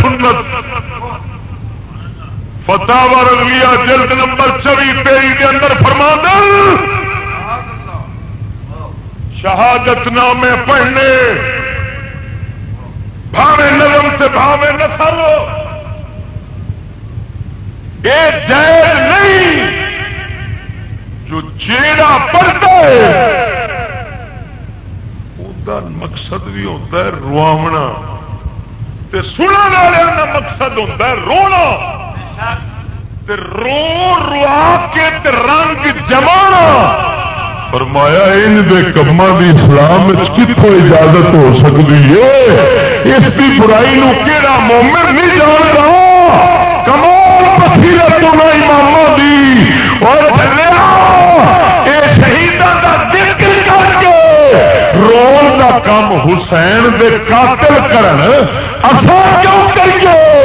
سنت۔ فتح رضویہ جلد نمبر چوی تیری کے اندر فرما شہادت نامے پڑھنے۔ بھاوے نظم سے بھاوے نسل یہ جائز نہیں، جو چیڑا پڑتا ہے مقصد بھی ہوتا ہے رواونا۔ تے سننے والے کا مقصد ہوتا ہے رونا۔ تے رو روا کے تے رنگ جما فرمایا ان دے کما دی اسلام کتوں اجازت ہو سکتی ہے؟ اس کی برائی نو کہڑا مومن نہیں جانتا کمال بصیرت تو نہ اماموں دی۔ اور حسین دے قاتل کرن، اساں کیوں کریے؟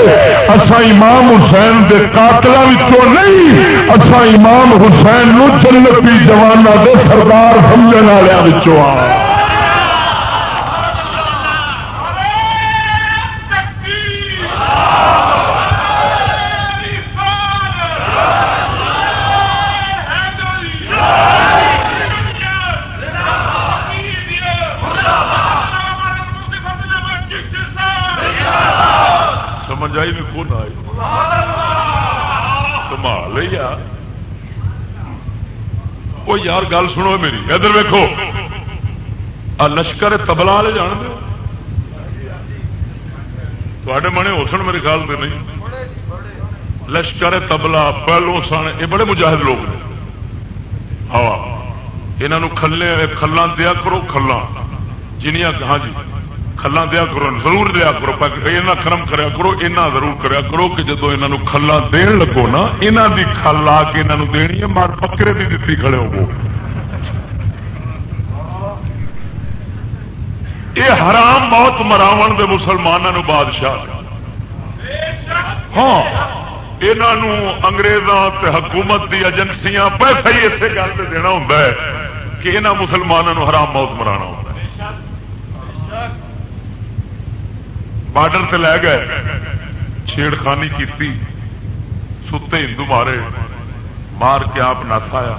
اساں امام حسین دے قاتلاں وچوں نہیں، اساں امام حسین نو جنتی جواناں دے سردار سمجھن والےاں وچوں آ۔ یار، گل سنو میری۔ ادھر ویکو لشکر تبلا والے جان تے منے ہوسن میرے خیال سے نہیں۔ لشکر تبلا پہلو سن۔ یہ بڑے مجاہد لوگ نے۔ ہاں یہ کھلے کھلا دیا کرو کھلا جنیا ہاں جی کھلا دیا کرو، ضرور دیا کرو۔ کرم کریا کرو اینا ضرور کریا کرو کہ جدو یہ کھلا دین لگو نا یہاں دی کھل آ کے یہاں دینی ہے، مار پکرے بھی دیتی کھڑے ہو یہ حرام موت مراو دے مسلمانوں بادشاہ۔ ہاں یہ انگریزاں حکومت دی ایجنسیاں پیسہ ہی اسی گل سے دینا ہوں کہ یہاں مسلمانوں حرام موت مرانا ہوتا بارڈر سے لے گئے چھیڑ خانی کی ستے ہندو مارے، مار کے آپ نسایا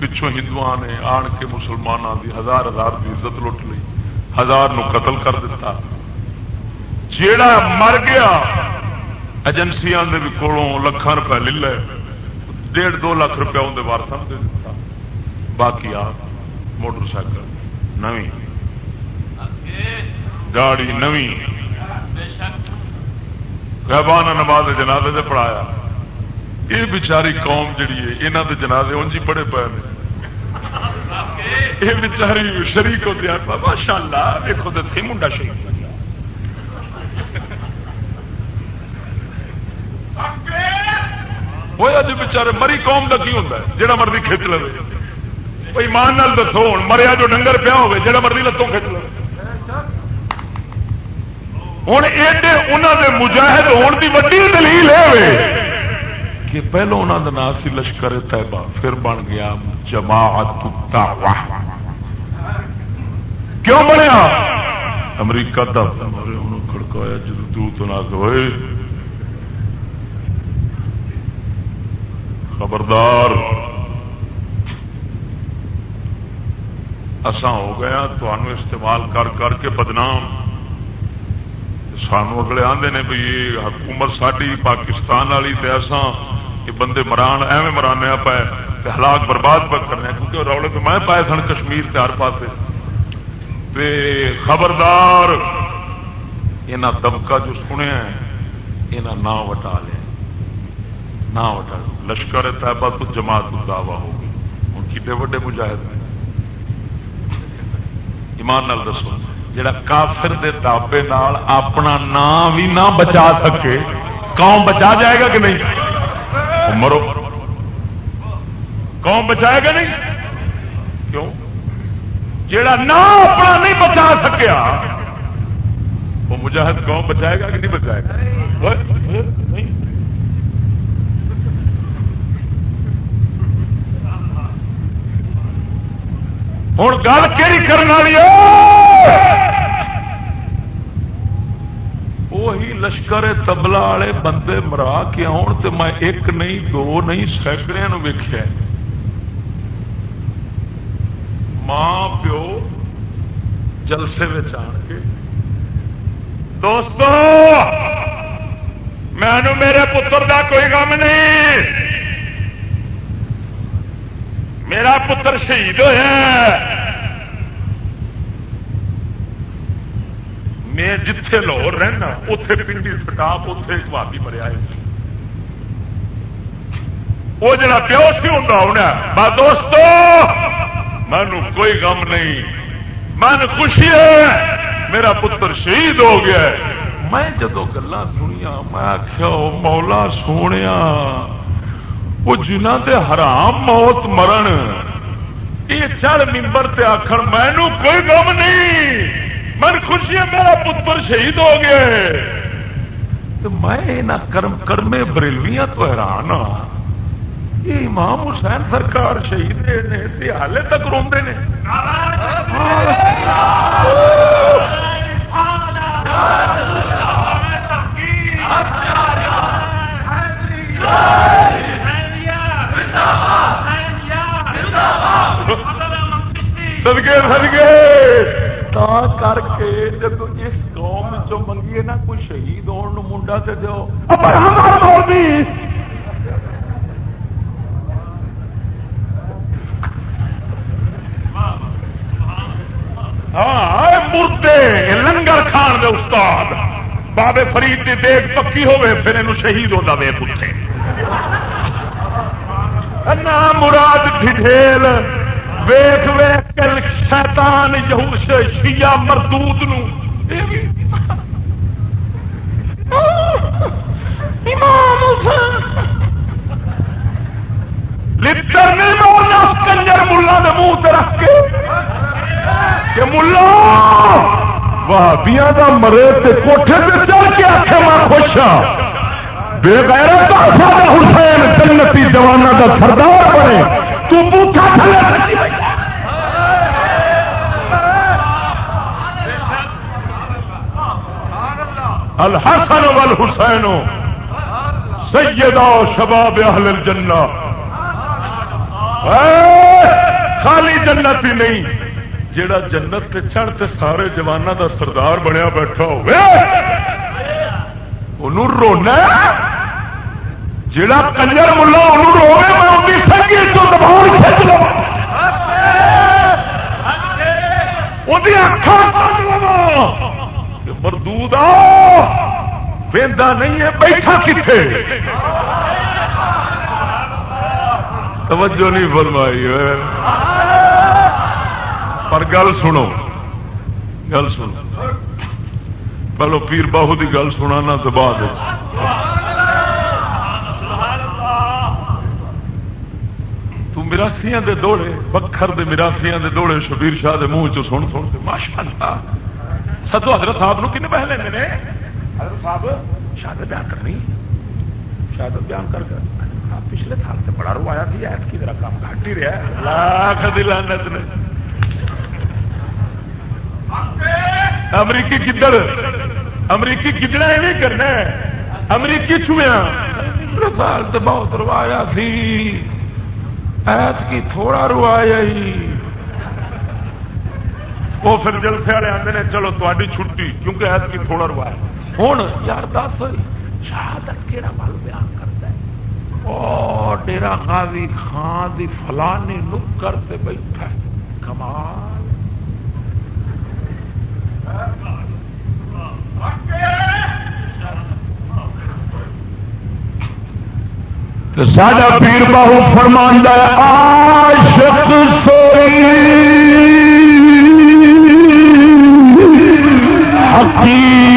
پچھوں ہندو نے آن کے مسلمانوں کی ہزار ہزار کی عزت لٹ لی۔ ہزار نو قتل کر دیتا جیڑا مر گیا، ایجنسیاں کولوں لکھان روپے لے لے۔ ڈیڑھ دو لاکھ روپیہ اندر وارسا دے دیتا باقی آ، موٹر سائیکل۔ نو گاڑی نویں۔ غیبانہ نماز جنازے سے پڑھایا۔ یہ بچاری قوم جڑی ہے یہاں کے جنازے انجی پڑے پے نے۔ یہ بچاری شریک ہوتی ہے ماشاء اللہ دیکھو تو سی منڈا شریف وہ جی بچارے مری قوم کا کی ہوتا ہے؟ جہاں مرضی کھچ لو ایمان نال دسو ہوں مریا جو ڈنگر پیا ہوے جہاں مرضی لتوں کھچ لو ہوں ایڈے انہوں نے مجاہد ہونے کی ویڈی دلیل ہے۔ کہ پہلو انہوں کا نام سی لشکر طیبہ پھر بن گیا جماعت کیوں بنیا؟ امریکہ کا کھڑکایا جدو دوت نہ ہوئے۔ خبردار۔ اسان ہو گیا ہاں، تو استعمال کر کر کے بدنام۔ سانو اگلے آدھے نے بھائی حکومت ساری پاکستان والی ایسا کہ بندے مران، ایویں مرانے پائے ہلاک برباد پر کرنے کیونکہ رولے تو میں پائے سن کشمیر کے ہر پاس خبردار یہ دبکا جو سنیا یہ نہ وٹا لیا نہ وٹا۔ لشکر طیبہ تو جماعت کو دعوی ہوگی ہوں کتنے وڈے مجاہد نے ایمان نال دسو، جڑا کافر دے دابے نال اپنا نام بھی نہ بچا سکے، قوم بچا جائے گا کہ نہیں؟ مرو۔ قوم بچائے گا نہیں؟ کیوں؟ جڑا نام اپنا نہیں بچا سکیا، وہ مجاہد قوم بچائے گا کہ نہیں بچائے گا؟ ہوں، گل کہڑی کرنے والی وہی لشکر تبلا والے بندے مرا کے آن تو میں ایک نہیں، دو نہیں سینکڑے ویخیا ماں، پیو، جلسے آن کے۔ دوستو میں میرے پتر کا کوئی غم نہیں۔ میرا پتر شہید ہوا میں جتھے لاہور رہنا اتے پنڈی سٹاپ اتے بھابی مریا ہے وہ جڑا پیو سی ہوں دوستو مینو کوئی غم نہیں۔ من خوشی ہے۔ میرا پتر شہید ہو گیا میں جدو گلا سنیا میں آخیا مولا سونے وہ جنہ دے حرام موت مرن، یہ چل ممبر تے آخر مینو کوئی غم نہیں۔ من خوشی ہے، میرا پتر شہید ہو گیا تو میں کرم کرمے بریلویاں تو حیران ہاں۔ یہ امام حسین سرکار شہید نے ہالے تک روندے نے۔ سدگے سدگے کر کے جب اس قوم چ منگیے نا کوئی شہید ہونے منڈا سے دو ہاں مردے لنگر کھان دے استاد بابے فرید کی دیکھ پکی ہوے پھر یہ شہید ہوتا وے پوچھے مراد ڈھیل ویخ ویخ کر شیطان شیا مردود لڑ نہیں مولنا کنجر ملا نے منہ رکھ کے کہ ملا بھابیا کا مرے تے کوٹھے پہ چل کے آخے میں خوش ہاں بے غیرت حسین جنتی جوانا کا سردار بنے الحسن والحسین، سیدہ شباب اہل الجنہ۔ خالی جنت ہی نہیں، جیڑا جنت چڑھ تے سارے جوانوں دا سردار بنیا بیٹھا رونا جڑا کنجر ملا روے میں ان کی سنگی تو دبان کھچ لو مردود نہیں ہے، بیٹھا کتنے توجہ نہیں فرمائی پر گل سنو گل سنو۔ پہلو پیر باہو کی گل سنا تو بعد۔ مراسیاں دے دوڑے، بکھر دے مراسیاں دے دوڑے، شبیر شاہ دے منہ چ سن سن کے ماشاء اللہ سدو حضرت صاحب نو کن پہ لینے نے؟ حضرت صاحب، شہادت بیان کرنی۔ شہادت بیان کر کر پچھلے سال سے بڑا رو آیا تھی، ایت کی طرح کام گھٹ ہی رہا لاکھ دلانت نے۔ امریکی گدڑ، امریکی گدڑا ایویں کرنا امریکی چویا سال سے بہت روایا سی۔ ایت کی تھوڑا روایا ہی وہ پھر جلسے والے آتے ہیں چلو تاری چھٹی، کیونکہ ایت کی تھوڑا روایا ہوں یار دس، شہادت کہڑا مل بیان کرتا ہے؟ ڈیرا خاضی خان دی فلانی نکر سے بیٹھا ہے۔ کمال۔ تو ساڈا پیر باہو فرماندہ عاشق سوئی. حقیق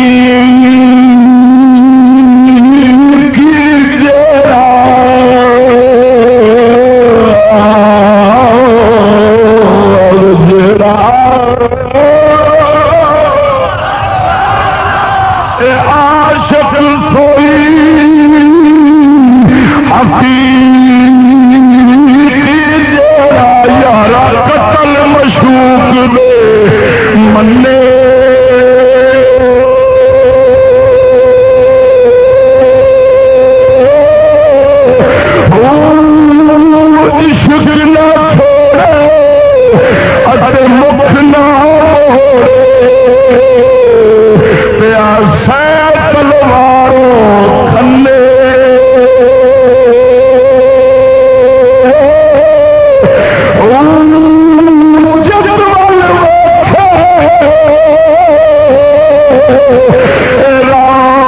قتل مشوق دے منے عشق نہ تلواروں کھلے راہ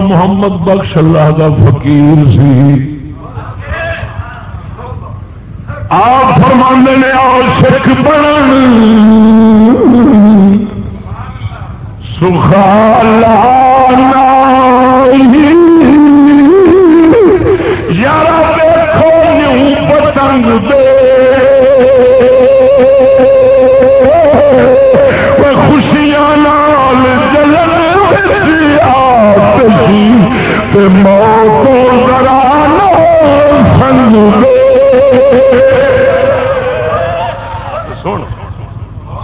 محمد بخش اللہ کا فقیر سی۔ آپ فرمانے نے آؤ سکھ بن سخالا یار دیکھو نیو پتنگ دے۔ موت ذرا سنگ سن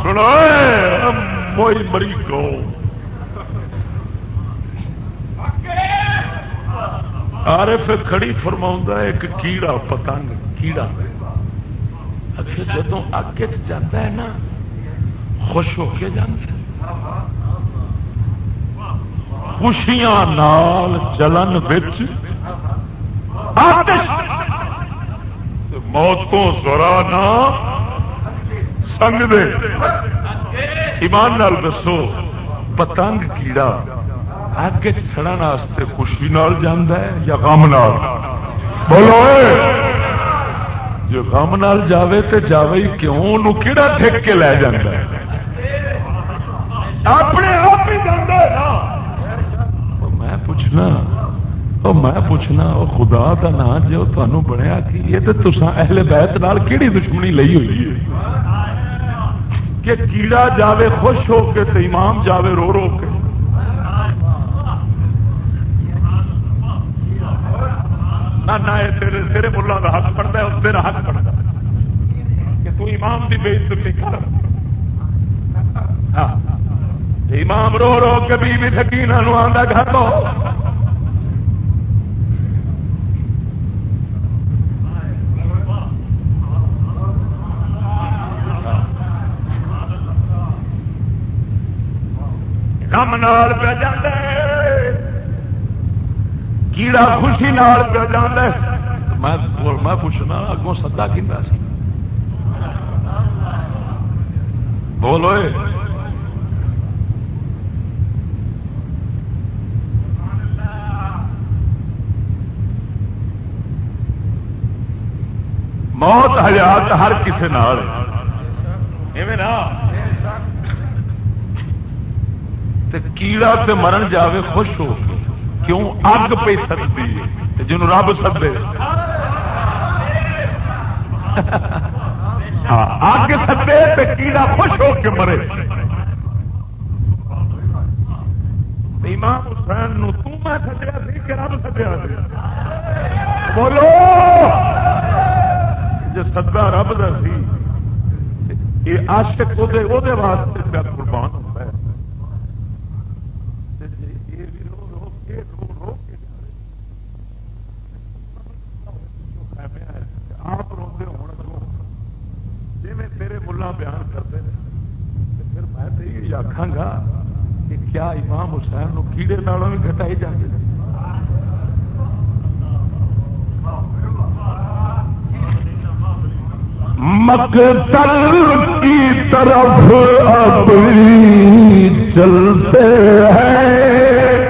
سنا موئی مری کو عارف کھڑی فرما ایک کیڑا، پتنگ، کیڑا۔ جدو اگ چاہتا ہے نا، خوش ہو کے جانا خوشیاں نال چلن بچ موتوں سورا نا سنگ دے ایمان نال دسو، پتنگ کیڑا اگ چڑھن خوشی نال جانا ہے یا غم نال؟ بولو جو غم نال جاوے تے جاوے کیوں؟ کیڑا ٹھیک کے لے جانا اپنے آپ ہی جانا ہے پوچھنا اور میں پوچھنا اور خدا کا نام جو تمہیں بنیا کی یہ تو تسا اہل بیت نال کیڑی دشمنی لئی ہوئی ہے کہ کیڑا جاوے خوش ہو کے تو امام جاوے رو رو کے نہ تیرے تیرے ملا کا حق پڑتا ہے تیرا حق پڑتا کہ تو امام کی بےزتی کر امام رو رو کے بی بھی تھکینا آدھا گھر لو کم نال پہ جانا کیڑا خوشی نال پہ جانا میں پوچھنا، اگوں سدا کھا سی بولو موت حیات ہر کسی تے کیڑا تے مرن جاوے خوش ہو کیوں اگ پہ سکتی ہے جنوں رب سدے۔ ہاں، اگ سدے تے کیڑا خوش ہو کے مرے۔ امام حسین نو تو میں سدیا سی کہ رب سدیا بولو۔ جی سدا رب کا سی یہ آشک واسطے پہ قربان شیر نالوں بھی گھٹائی جاتی ہے مقتل کی طرف اب چلتے ہیں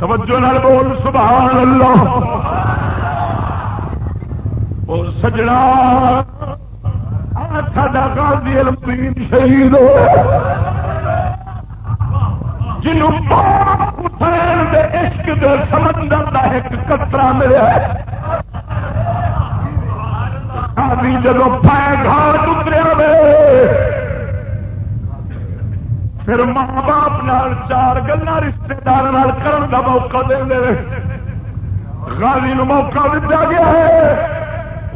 توجہ نال بول، سبحان اللہ۔ اور سجڑا۔ ساڈا غازی المبین شہید ہو۔ جنوں عشق دے سمندر دا ایک قطرہ ملیا۔ غازی جدو پائے گھاٹ اتریا میں پھر ماں باپ نال چار گلا رشتے دار کرن کا موقع دے غازی نو موقع دیا گیا ہے۔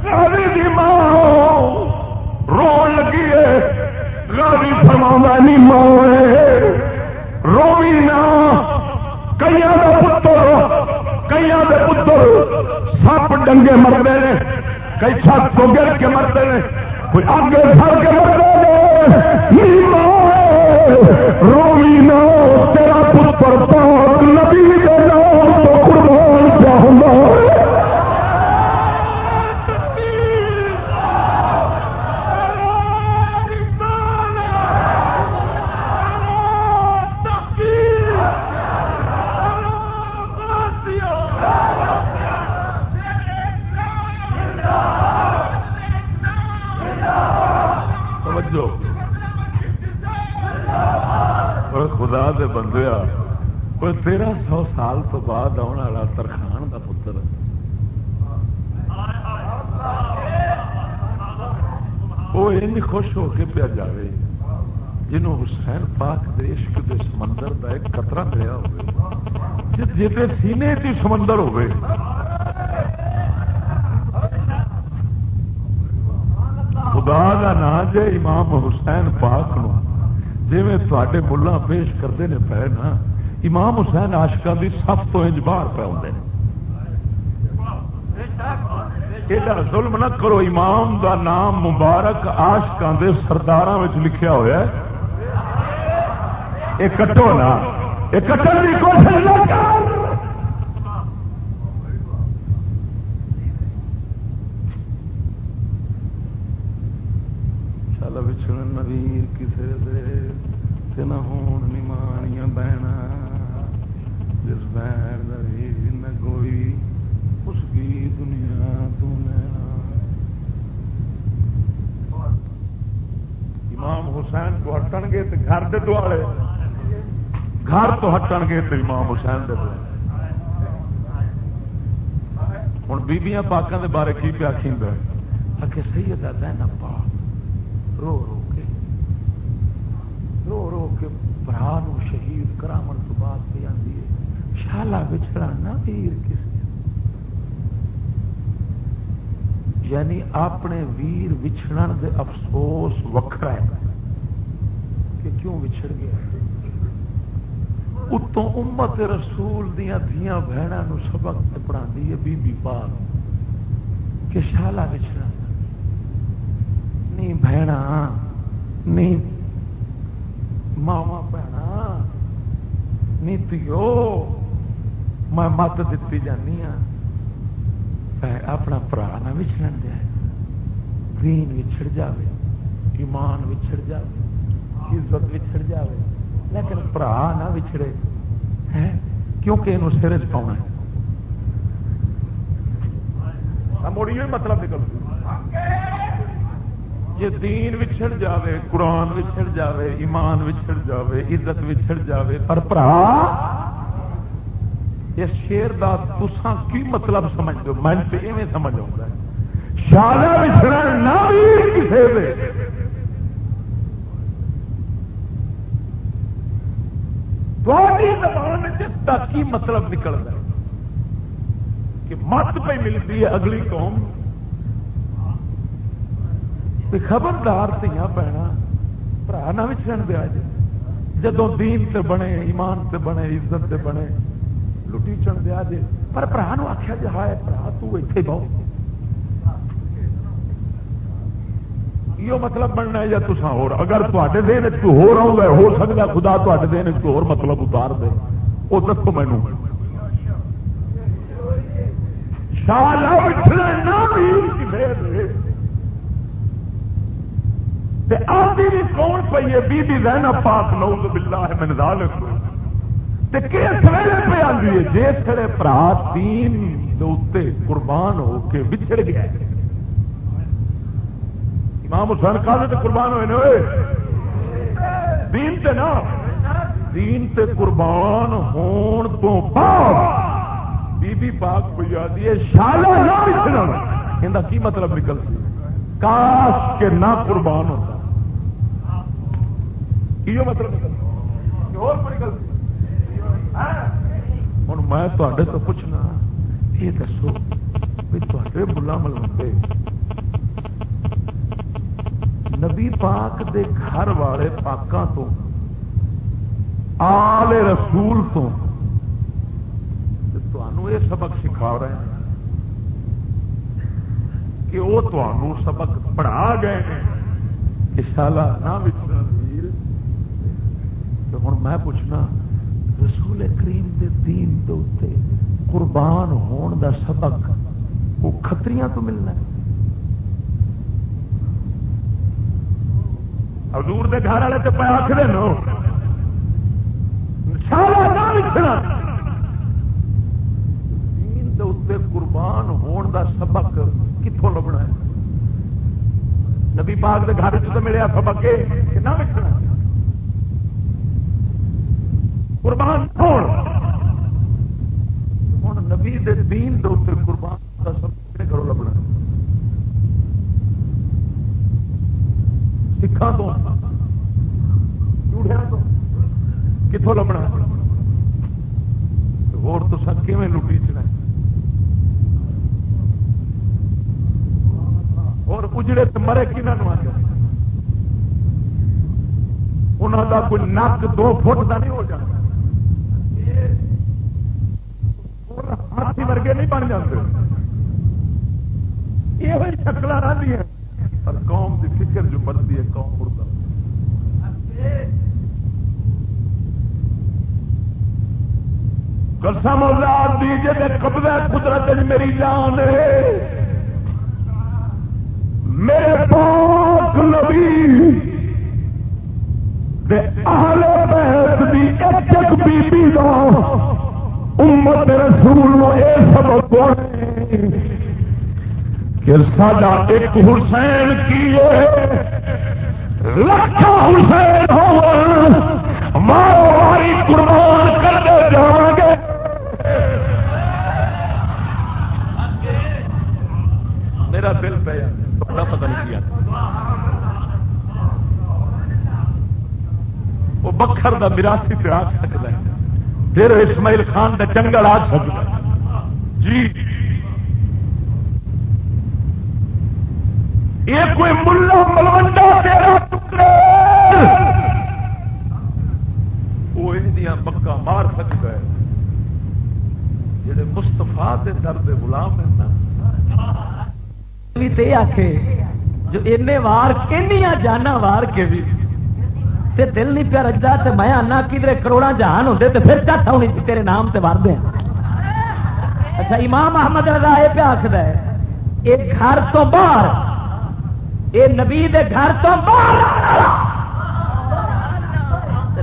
غازی دی ماں رو لگی ہے۔ غازی فرما نہیں ماں روی نہ۔ کئی پتر کئی پتر۔ سپ ڈنگے مرتے ہیں۔ کئی چھت کو گر کے مرتے ہیں۔ کوئی آگے سڑ کے مرتے ہیں۔ رومی نا تیرا پتر پاک نبی کے نام تو قربان جاؤں بعد آنے والا ترخان کا پتر. وہ ان خوش ہو کے پیا جائے جنہوں حسین پاک دے عشق سمندر کا ایک قطرہ ملیا ہو جی سینے کی سمندر ہوئے خدا دا نا جے امام حسین پاک نو. جی میں تے ملا پیش کرتے ہیں پہ نا امام حسین آشکا کی سب تو انج باہر پہ آتے ظلم نہ کرو، امام دا نام مبارک آشکان دے سردار لکھیا ہوا ہے۔ یہ کٹو نا، یہ کٹن کی کوشش نہ گھر کر دوالے۔ گھر تو ہٹن گے تو امام حسین دے ہوں بیبیاں پاکوں کے بارے کی پیا کھینڈ آگے سید زینب پاک۔ رو رو کے۔ رو رو کے برا شہید کرامن تو بعد پہ آتی ہے۔ شالا بچڑا نہ ویر کسی یعنی اپنے ویر وچھڑن دے افسوس وکھرا ہے۔ کہ کیوں بچھڑ گیا؟ اتوں امت رسول دیا دیا بہنوں سبق پڑھا ہے بی بی کہ شالا بچھڑا۔ نہیں بہن نہیں ماوا بہنا نہیں تیو، میں مت دیتی جانی ہاں۔ اپنا برا نہ بچھڑ دیا۔ دین بچھڑ جائے ایمان بچھڑ جائے عزت بچھڑ جائے لیکن برا نہ بچھڑے کیونکہ یہ سر چ پاؤنا موڑی مطلب نکل۔ جی دین وچھڑ جاوے قرآن وچھڑ جاوے ایمان وچھڑ جاوے عزت وچھڑ جاوے۔ پر برا اس شیر کا تسان کی مطلب سمجھ دو من پہ ایویں سمجھ آتا ہے شالا بچھڑا نہ بھی کسی زبان کا کی مطلب نکلتا ہے؟ کہ مت پہ ملتی ہے اگلی قوم۔ خبردار تیاں پینا برا نہ بچھڑ دیا جی جدو دین سے بنے، ایمان سے بنے، عزت سے بنے، لٹی چڑھ دیا جی پر برا آخیا جی ہائے برا تھی بہت یہ مطلب بننا ہے یا تصا ہو اگر تے دن چ ہو رہا ہے، ہو سکتا خدا تے دن چ ہو مطلب اتار دے۔ وہ دسو مینو آدھی بھی کون پی ہے؟ بی بی رہنا پاک نوز بلا ہے میں نظال کس ویلے پہ آدھی ہے؟ جس کھڑے برا تین قربان ہو کے بچھڑ گیا۔ ہے امام حسین کالے تے قربان ہوئے نے دین تے نا دین تے قربان ہون تو بعد بی بی پاک کو شالا نہ بچنا ان کی مطلب نکل سی؟ کاش کے نہ قربان ہوتا۔ یہ مطلب نکل اور نکل ہوں میں تو پوچھنا، یہ دسو بھی تے بلا ملوتے نبی پاک دے گھر والے پاکوں تو، آل رسول تو۔ یہ سبق سکھا رہے ہیں کہ وہ سبق پڑھا گئے ہیں۔ شالا نہ ہوں میں پوچھنا، رسول کریم دے دین دے قربان ہون دا سبق وہ کتریاں تو ملنا ہے؟ حضور دے گھر والے تو پہ آخر نو دین دے قربان ہون دا سبق کتوں لبنا ہے؟ نبی پاک دے گھر چ ملیا سبق کہ نہ لکھنا قربان ہون۔ ہوں نبی دے دین دے قربان دا سبق گھروں لبنا ہے؟ سکھان تو کتوں لبنا اور تو سب کیون لٹی چنا اور اجڑے مرے کنہوں آ انہوں کا کوئی نک دو فٹ کا نہیں ہو جاتا ہاتھی ورگے نہیں بن جاتے یہ شکل رہی ہیں پر قوم کی فکر جو مرتی ہے، قوم مردہ۔ قسم اللہ دیجیے قبضہ قدرت میری جان ہے۔ میرے پاک نبی دے اہل بیت دی ایک ایک بی بی دا امت رسول نو یہ سب کہ ساڈا ایک حسین کی لکھا حسین ہو مارو قربان کرتے جا گے۔ میرا دل پہ بڑا پتہ نہیں کیا۔ وہ بکھر کا مراسی پہ آ سکتا ہے۔ پھر اسماعیل خان کا جنگل آ سکتا ہے۔ جی۔ یہ کوئی ملا ملوڈا تیرا ٹکڑے۔ وہ یہ پکا مار سکتا ہے جڑے مستفا کے درد غلام ہیں نا۔ بھی آخے جو اینے وار کنیا جانا وار کے بھی۔ تے دل نہیں پیا رجدا تے میں آنا کدھر کروڑا جہان ہوتے تو پھر چاہتا ہونی جی تیرے نام سے وار دیں اچھا امام احمد رضا یہ پیا آخر ہے یہ گھر تو باہر یہ نبی دے گھر تو باہر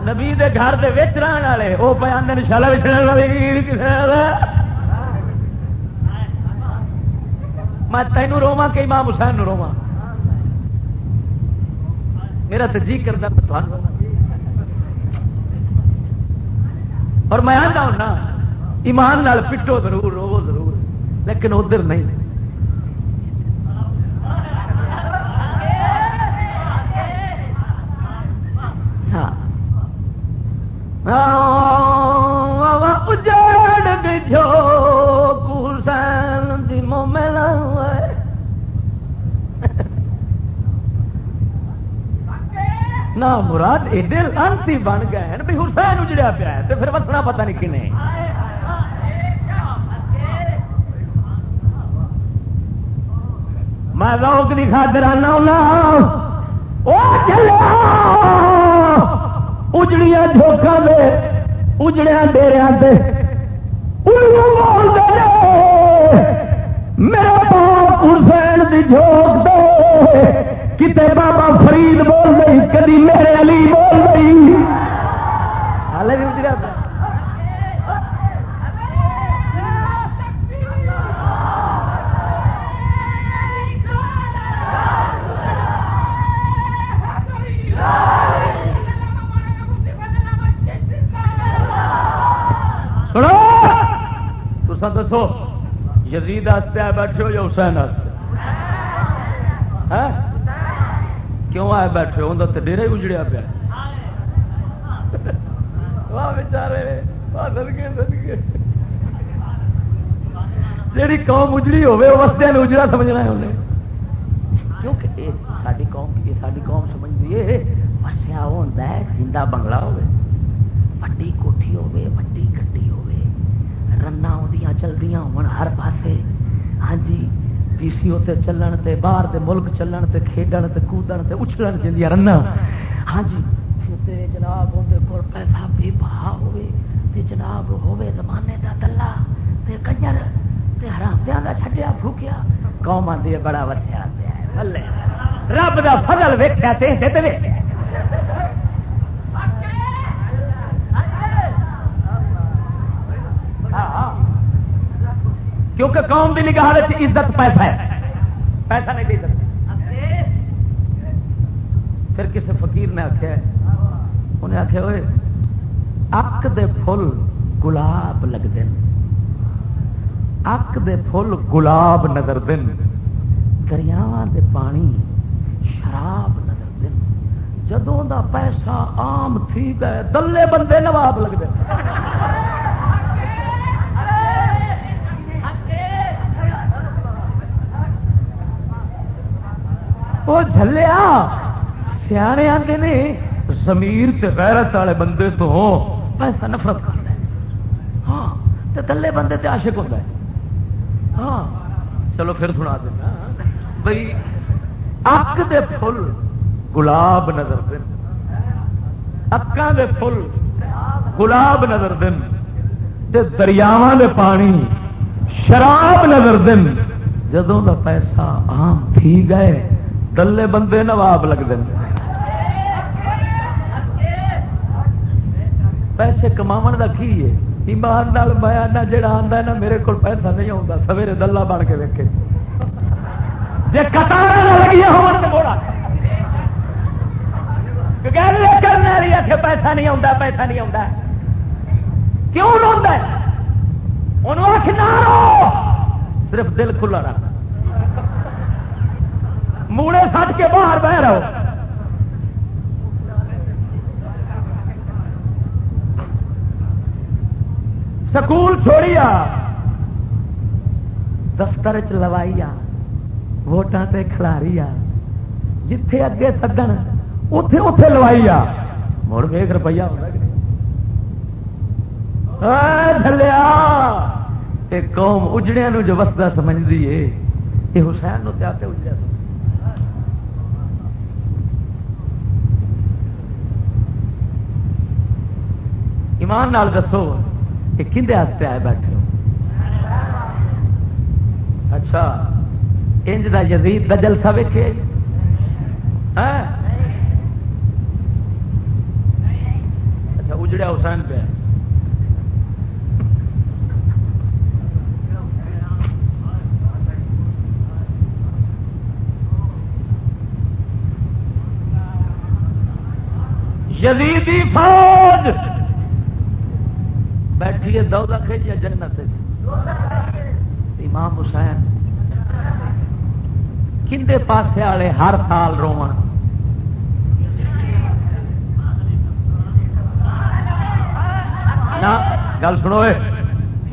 نبی دے گھر دے وچ رہن والے وہ پہ آدھے شالا وچ میں تینوں روا کہ امام حسین نو روا میرا تو جی کرتا اور میں آتا ہوں نا، ایمان نال پٹو ضرور رو ضرور، لیکن ادھر نہیں. اجڑ بجو حسین دی مومن نہ مراد ایڈے لانسی بن گئے بھائی حسین اجڑیا پیا ہے تو پھر وسنا پتہ نہیں کنے۔ میں روک نہیں خاطر آنا اجڑیاں جھوکا دے اجڑیا ڈیریا دے میرا باپ حسین دی جھوک دے کتے بابا فرید بول رہی کدی میرے علی بول رہے دسو۔ یزید آستے آئے بیٹھے ہو یا حسین ہاں؟ کیوں آئے بیٹھے ہو؟ تو ڈیرے اجڑیا پیا۔ جیڑی قوم اجڑی ہوے وسطے اجڑا سمجھنا ہے انہیں۔ کیونکہ ساری قوم ساری قوم سمجھتی ہے وسیا وہ ہوتا ہے، زندہ بنگلہ ہوے وڈی کوٹھی ہوے وڈی گڈی ہوے رنا اندیاں ہون ہر پاسے۔ ہاں جی پی سی او تے چلن تے، باہر دے ملک چلن تے، کھیڈن تے، کودن تے اچھلن جندیاں رنا ہاں جی تے جناب اون دے کول پیسہ بے بہا ہوے تے جناب ہوے زمانے دا دلہ۔ تے کنجر، تے حرام حرامدیاں دا چھڈیا، بھوکیا۔ قوم آندی ہے بڑا وسیا پیا ہے۔ بلے رب دا فضل ویکھیا تے تے ویکھیا۔ کیونکہ قوم کی نگاہ عزت پیسہ ہے۔ پیسہ نہیں دے پھر کسی فقیر نے آخیا انہیں آخیا ہوئے اک دے پھل گلاب لگتے ہیں۔ اک دے پھل گلاب نظر دن دریاوا دے پانی شراب نظر دن جدوں دا پیسہ آم تھی گئے، دلے بندے نواب لگتے وہ جلیا سیانے آتے نے زمیر غیرت والے بندے تو پیسہ نفرت کرتا ہے۔ ہاں تو تلے بندے تے عاشق ہوتا ہے۔ ہاں چلو پھر سنا دینا۔ بھائی اک دے پھل گلاب نظر دن۔ اکاں دے پھل گلاب نظر دن۔ تے دریاواں دے پانی شراب نظر دن۔ جدوں دا پیسہ عام تھی گئے دلے بندے نواب لگتے ہیں پیسے کما کا کی ہے؟ ایمان نال مایا نہ جڑا آتا میرے کو پیسہ نہیں آتا سویرے دلہ بن کے ویکے جی کتار لگی کرنے والی آخ پیسہ نہیں آتا پیسہ نہیں آتا کیوں روتا انہوں آخ صرف دل کھلا رکھ۔ موڑے سٹ کے باہر بہ رہو۔ سکول چھوڑی آ دفتر چ لوائی آ ووٹان سے کھلاری آ جتھے اگے سدن اتے اتے لوائی آ مڑ ویگ روپیہ چلیا قوم اجڑیا جو وسدا سمجھتی ہے یہ حسین نو تے اجڑیا ایمان نال دسو کہ کھے آئے بیٹھے ہو؟ اچھا انج دا یزید دا جلسہ ویکھے جی؟ ہاں؟ اچھا اجڑیا حسین پہ یزیدی فوج! بیٹھی ہے دو دکھے یا جنت امام حسین کھے پاسے والے ہر سال رو گل سنو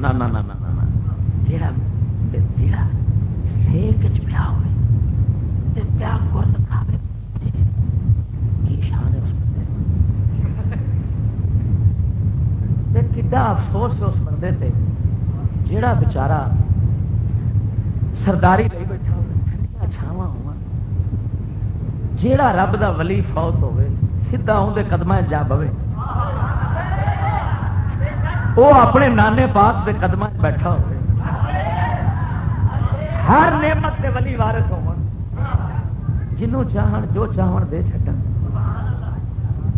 نہ نہ نہ نہ نہ جیڑا جیڑا سیک چ پیا ہوئے تے پیا گرد کھاوے کی شان ہے اس بندے تے کڈا افسوس ہے اس بندے تے، جیڑا بیچارہ سرداری لئی بیٹھا ہوئے، ٹھنڈیاں چھاواں ہوا جیڑا رب دا ولی فوت ہوئے، سیدھا اندر قدم جا بوے۔ وہ اپنے نانے پاک کے قدم بیٹھا ہوئے۔ ہر نعمت کے ولی وارث ہو جنوں چاہن، جو چاہن دے چڈن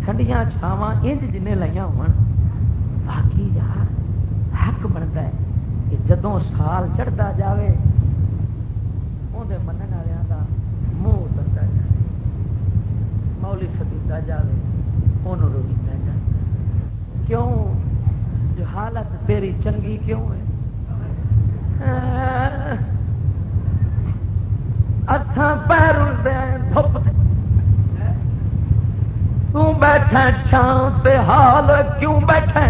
ٹھنڈیاں چھاواں، انج جن لائیا ہو باقی یار حق بنتا ہے کہ جدوں سال چڑھتا جاوے اندر من والوں کا منہ اترتا جائے مولی سدیتا جائے انہوں رویتا جائے کیوں؟ جو حالت تیری چنگی کیوں ہے؟ اتھاں پیر دھپ بیٹھا چھان تے حال کیوں بیٹھا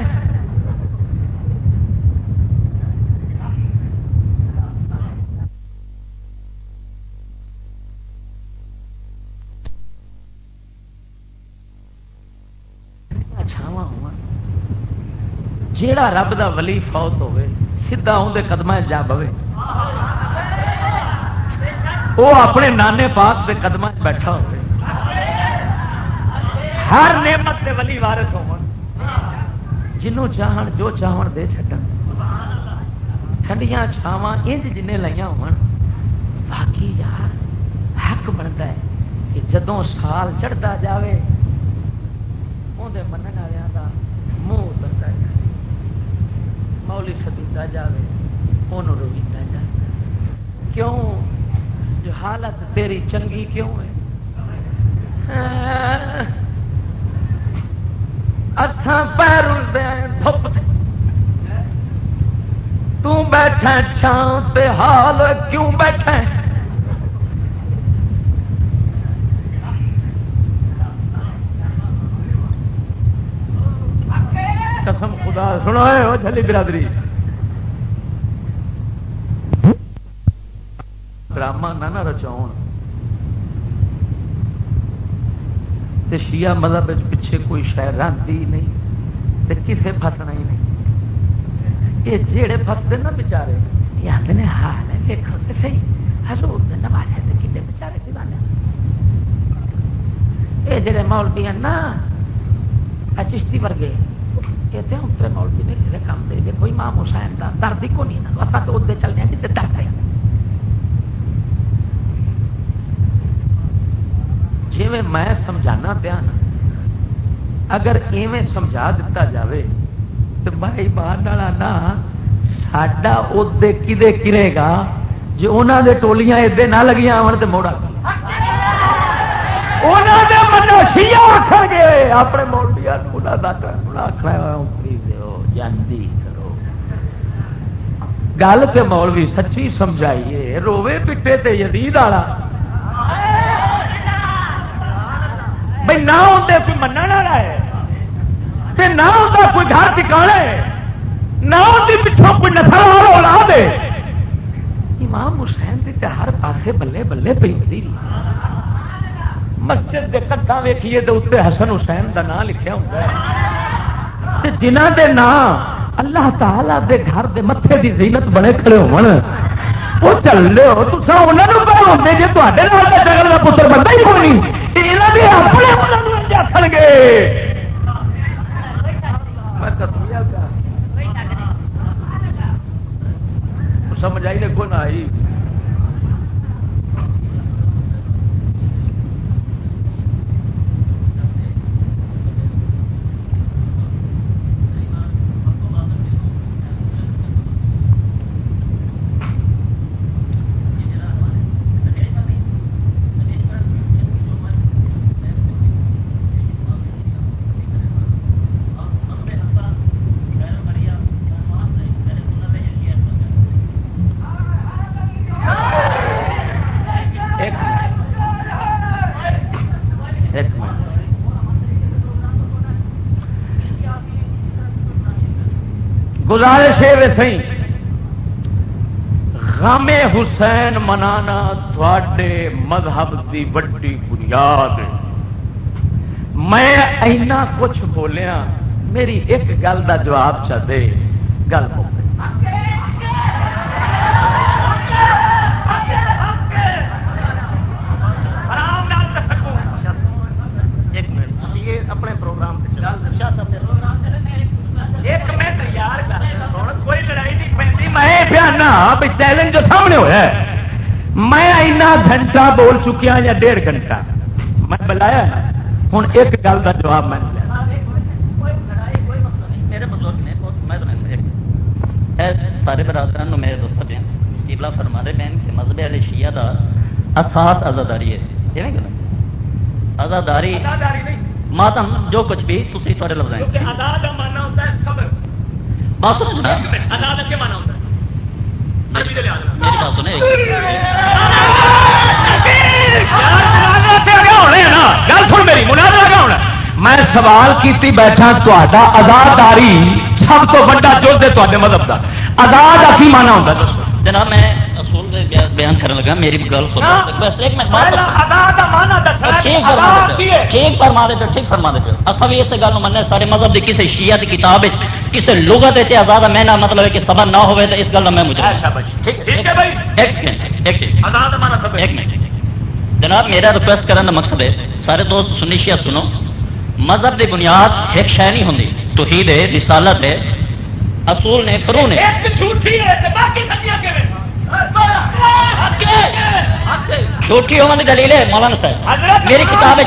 جیڑا رب دا ولی فوت ہوئے، سیدھا اندر قدم جا بوے۔ وہ اپنے نانے پاک کے قدم بیٹھا ہوئے۔ ہر نعمت کے ولی وارث ہو جنوں چاہن، جو چاہن دے چڈن ٹھنڈیاں چھاواں انج جن لائیا ہو باقی یار، حق بنتا ہے کہ جدوں سال چڑھتا جاوے اندر من والوں کا منہ اترتا جائے مولی سدیتا جائے انہوں رویتا جائے کیوں؟ جو حالت تیری چنگی کیوں ہے؟ اتھاں پیر دھپ بیٹھا چھان پہ حال کیوں بیٹھے قسم خدا سنو ہو برادری۔ ڈرامہ نہ نہ رچاؤ شیعہ مذہب پیچھے کوئی شہر رہتی نہیں، تے کسے پھسنا ہی نہیں۔ یہ جہے فستے نا بچارے، یہ آتے ہیں حال ہے دیکھو تو صحیح۔ حضور نے نوازے تے کتنے بچارے دیوانے۔ یہ جڑے مولوی ہیں نا چشتی ورگے۔ یہ تو اترے مولوی نے کسی کام دے دیکھو امام حسین کا درد ہی کو نہیں نا اصل تو ادھر چلنے جتنے درد ہے۔ جی میں سمجھانا پیا نا، اگر ایویں سمجھا دیتا جاوے، تو بھائی باہر والا نا ساڈا ادے کدے کرے گا؟ جی انہوں نے ٹولیاں ادے نہ لگیاں آن تو موڑا۔ اپنے موڑ موڑیا گل تو مولوی سچی سمجھائیے روے پٹے تے یزید والا۔ بھائی نہ ہوتے کوئی من والا ہے نہ ہوتا کوئی گھر ٹکانے نہ ہوتی پچھوں کوئی نسل اور اولاد ہے۔ امام حسین کی ہر پاسے بلے بلے پی مسجد کے کٹا ویکھیے تو اتنے حسن حسین کا نام لکھا ہوتا ہے۔ جنہ دے نام اللہ تعالی دے گھر دے متے دی زینت بنے کھڑے ہو وہ چل رہے ہو تو انہوں نے جی تے جگہ کا پتر بندہ ہی کوئی نہیں اپنے آخر گے۔ سمجھ آئی دیکھو نہ آئی؟ بیٹھے ہے سی غم حسین منانا تھوڑے مذہب کی وڈی بنیاد میں اینا کچھ بولیا میری ایک گل کا جواب چ دے۔ گل میں بیانا چیلنج جو سامنے ہوا میں اینا گھنٹہ بول چکیا یا ڈیڑھ گھنٹہ۔ میں بلایا ہوں ایک گل کا جواب میں سارے برادران میرے دوست ہیں قبلہ فرما رہے بہن کہ مذہب علی شیعہ دا اساس آزاداری ہے۔ آزاداری ماتم جو کچھ بھی تھی تھوڑے لفظ ہیں۔ بات سننا میری بات سنیں گل سن میری مناظرہ کیا ہونا میں سوال کیتی بیٹھا تا آزاداری سب تو بڑا جز ہے تے مذہب کا آزاد کی مانا ہوتا جناب میں اصول بیان کرنے لگا میری گل سن۔ بس ایک منٹ ٹھیک فرما دے ٹھیک فرما دے اصل بھی اس گل من سارے مذہب کی کسی شیعہ کی کتاب کسی لغت آزاد میں نہ مطلب ہے کہ سبر نہ ہوئے تو اس گل میں مجھے۔ ایک منٹ جناب میرا ریکویسٹ کرنے کا مقصد ہے سارے دوست سنی شیعہ سنو مذہب کی بنیاد ایک شہ نہیں ہوں توحید ہے رسالت ہے اصول نے فرو نے۔ جھوٹی ہونے کی دلیل ہے مولانا صاحب۔ میری کتاب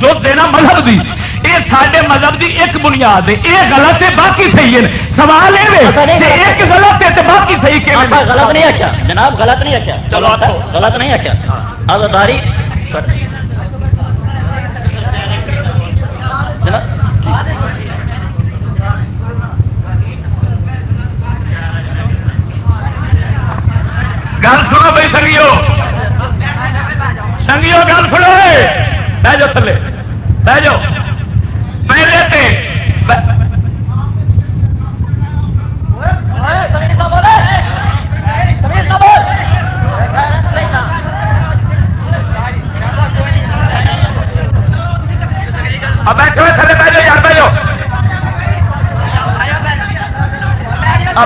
جو دینا مذہب دی۔ یہ سارے مذہب دی ایک بنیاد ہے۔ یہ غلط ہے باقی صحیح ہے۔ سوال یہ ایک غلط ہے تو باقی صحیح غلط نہیں آخیا جناب غلط نہیں آخیا چلو غلط نہیں آخیا آزاداری گل سنو بھائی سنگیو۔ سنگیو گل سنو۔ بہ جاؤ تھلے۔ بہ جاؤ پہلے تے بیٹھو تھلے بہ جاؤ یار بہ جاؤ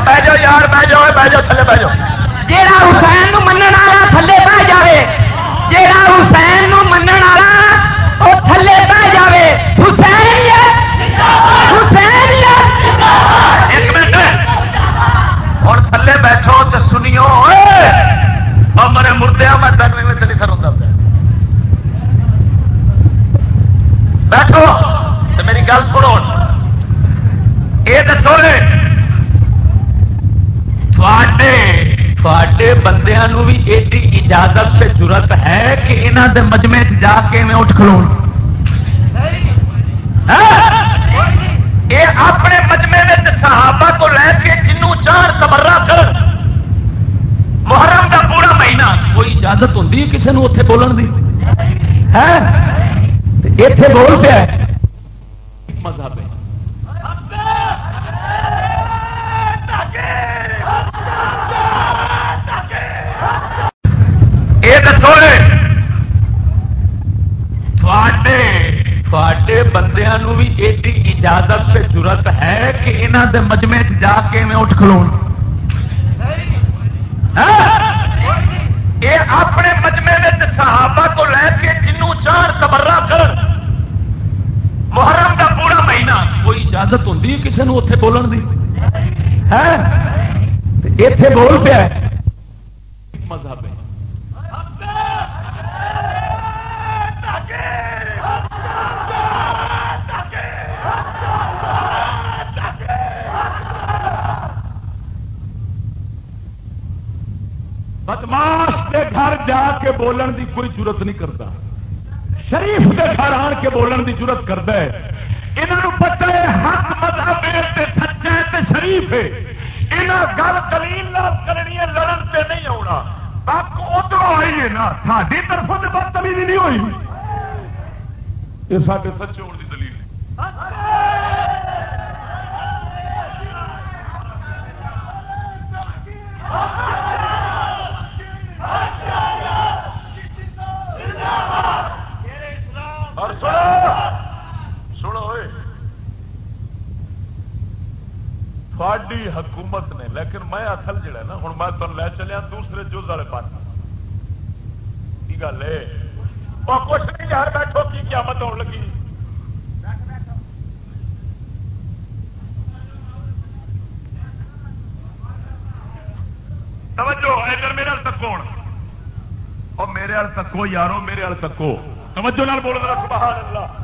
بہ جاؤ یار بہ جاؤ بہ جاؤ تھلے بہ جاؤ حسین والا تھلے بہ جائے جیڑا حسین والا وہ تھلے بہ جائے حسین حسین جی، تھلے بیٹھو تو سنیو۔ اور مرے مردیا میں تک میں چلی سر ہوتا بیٹھو۔ تو میری گل سنو یہ دسو تھوڑے تھوڑے بندیا بھی ایڈی اجازت سے ضرورت ہے کہ انہوں دے مجمے جا کے میں اٹھ کھلو ہاں؟ یہ اپنے مجمے میں صحابہ کو لے کے جنوں چار تبرا کر۔ محرم کا پورا مہینہ۔ کوئی اجازت ہوں کسی نے اتنے بولن دی؟ اتے بول پیا مذہب ہے۔ یہ دسو تھوڑے بندیا بھی ایڈی اجازت سے ضرورت ہے کہ انہوں دے مجمے جا کے میں اٹھ کھلو ہاں؟ یہ اپنے مجمے میں صحابہ کو لے کے جنوں چار تبرا کر۔ محرم کا پورا مہینہ۔ کوئی اجازت ہوں کسی نے اتنے بولن دی؟ ہاں؟ اتے بول پیا مذہب جا کے بولن دی کوئی ضرورت نہیں کرتا۔ شریف کے گھر آن کے بولن دی ضرورت کرتا ہے۔ انہوں پتا ہے حق مذہب سچا ہے شریف ہے۔ یہاں گل دلیل کرنی ہے، لڑن سے نہیں آنا آپ ادھر آئی ہے نا ساری طرفوں سے بدتمیزی نہیں ہوئی۔ یہ سارے سچے ہونے ہوں میں تم لے چلیا دوسرے جز والے پاس کی گل ہے؟ کچھ نہیں یار، بیٹھو، کی قیامت ہونے لگی؟ توجہ ادھر میرے تکو اور میرے تکو یارو، میرے تکو توجہ بول رہا اللہ۔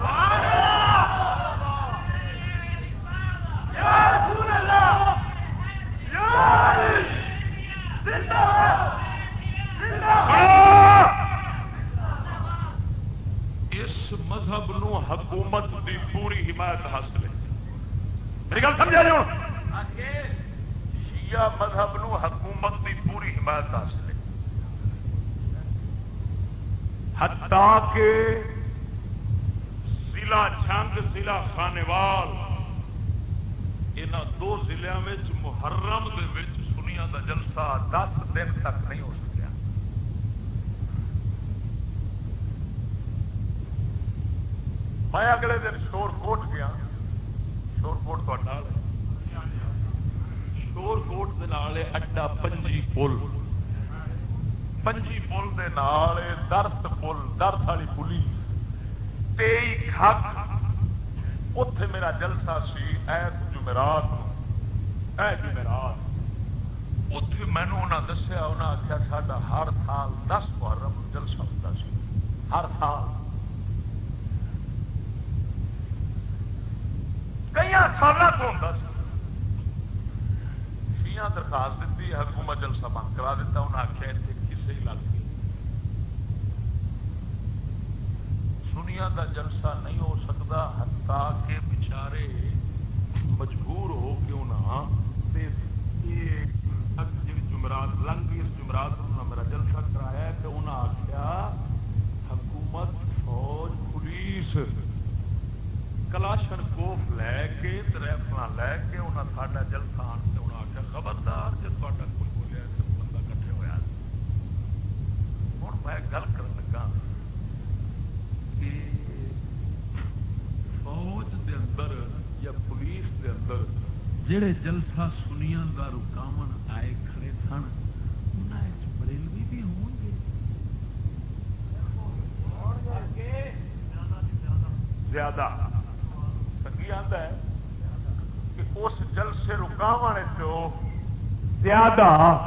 ہاں ہاں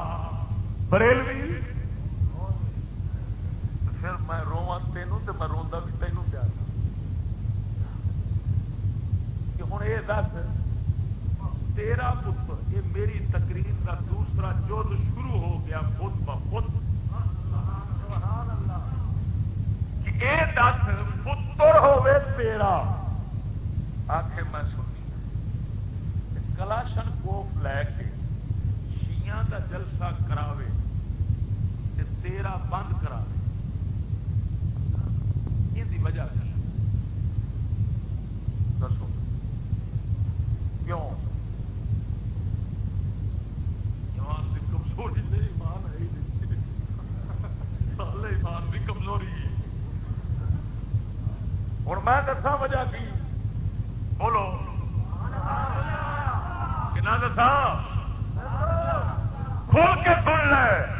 انسان کی کمزوری۔ ہے اور میں دسا وجہ کی؟ بولو۔ کنا دسا کھول کے سن لے۔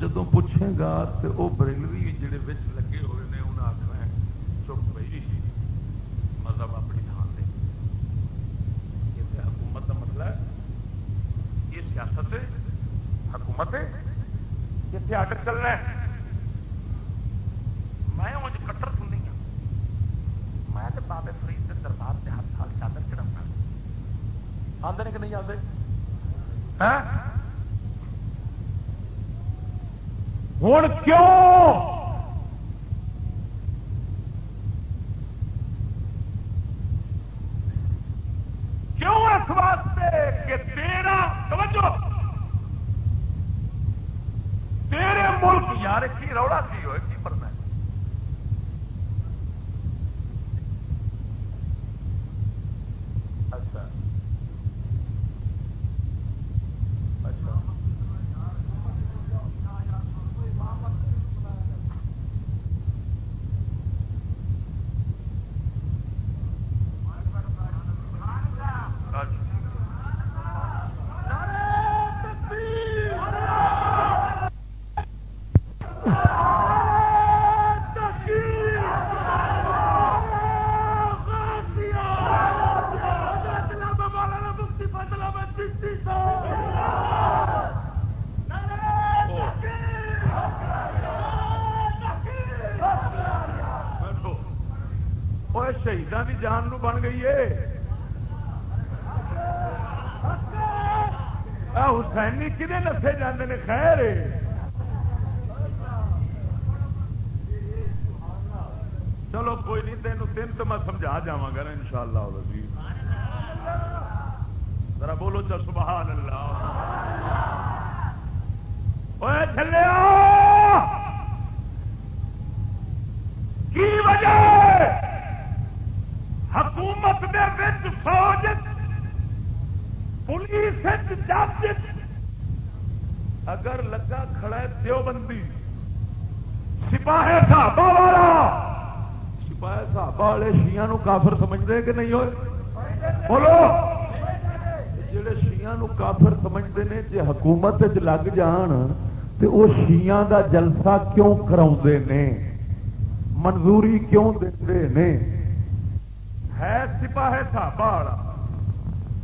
جدو پوچھے گا تو وہ بریلوی جڑے سیاست حکومت جتنے آڈر چلنا ہے۔ میں انج کٹر سنی ہوں میں تو بابے فرید کے دربار سے ہر سال چادر چڑھا آدھے کہ نہیں آتے ہاں؟ ہوں، کیوں؟ لیے حسینی کدے نسے جانے نے؟ خیر چلو کوئی نہیں تین تین تو میں سمجھا جاگا نا ان شاء اللہ جی ذرا بولو چل سبحان اللہ چلے کی وجہ حکومت دے فوج پولیس جج اگر لگا کھڑا ہے دیوبندی سپاہی صحابہ والا. سپاہی صحابہ والے شیعہ نو کافر سمجھتے کہ نہیں ہوئے؟ بولو. جڑے شیعہ نو کافر سمجھتے ہیں جی حکومت لگ جان تو وہ شیعہ دا جلسہ کیوں کرا نے؟ منظوری کیوں دے نے؟ ہے سپاہی صحابہ والا.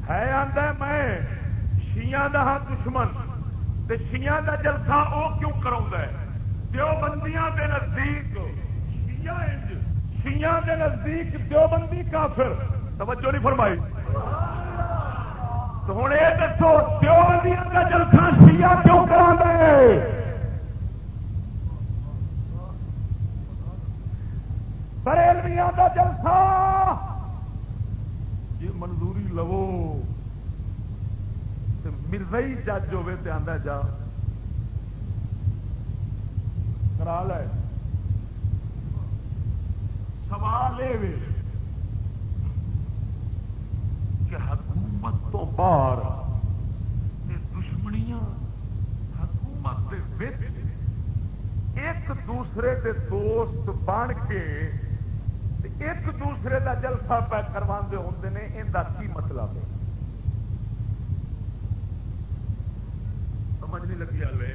ہے آدھا میں، شیعہ دا ہاں دشمن. تے شیعہ دا جلسہ وہ کیوں کرا دیوبندیاں دے نزدیک، شیعہ انج، شیعہ دے نزدیک دیوبندی کافر۔ توجہ نہیں فرمائی۔ تو ہوں یہ دسو، دیوبندیاں کا جلسہ شیعہ کیوں کرا دے بریلویاں کا جلسہ۔ یہ منظوری لو۔ مرزئی جج ہوے تو آدھا جا۔ کرا لے سوال یہ کہ حکومت تو باہر دشمنیاں حکومت ایک دوسرے کے دوست بن کے ایک دوسرے کا جلسہ پہ کروا ہوں نے، ان کا کی مطلب ہے؟ سمجھ نہیں لگی ہلے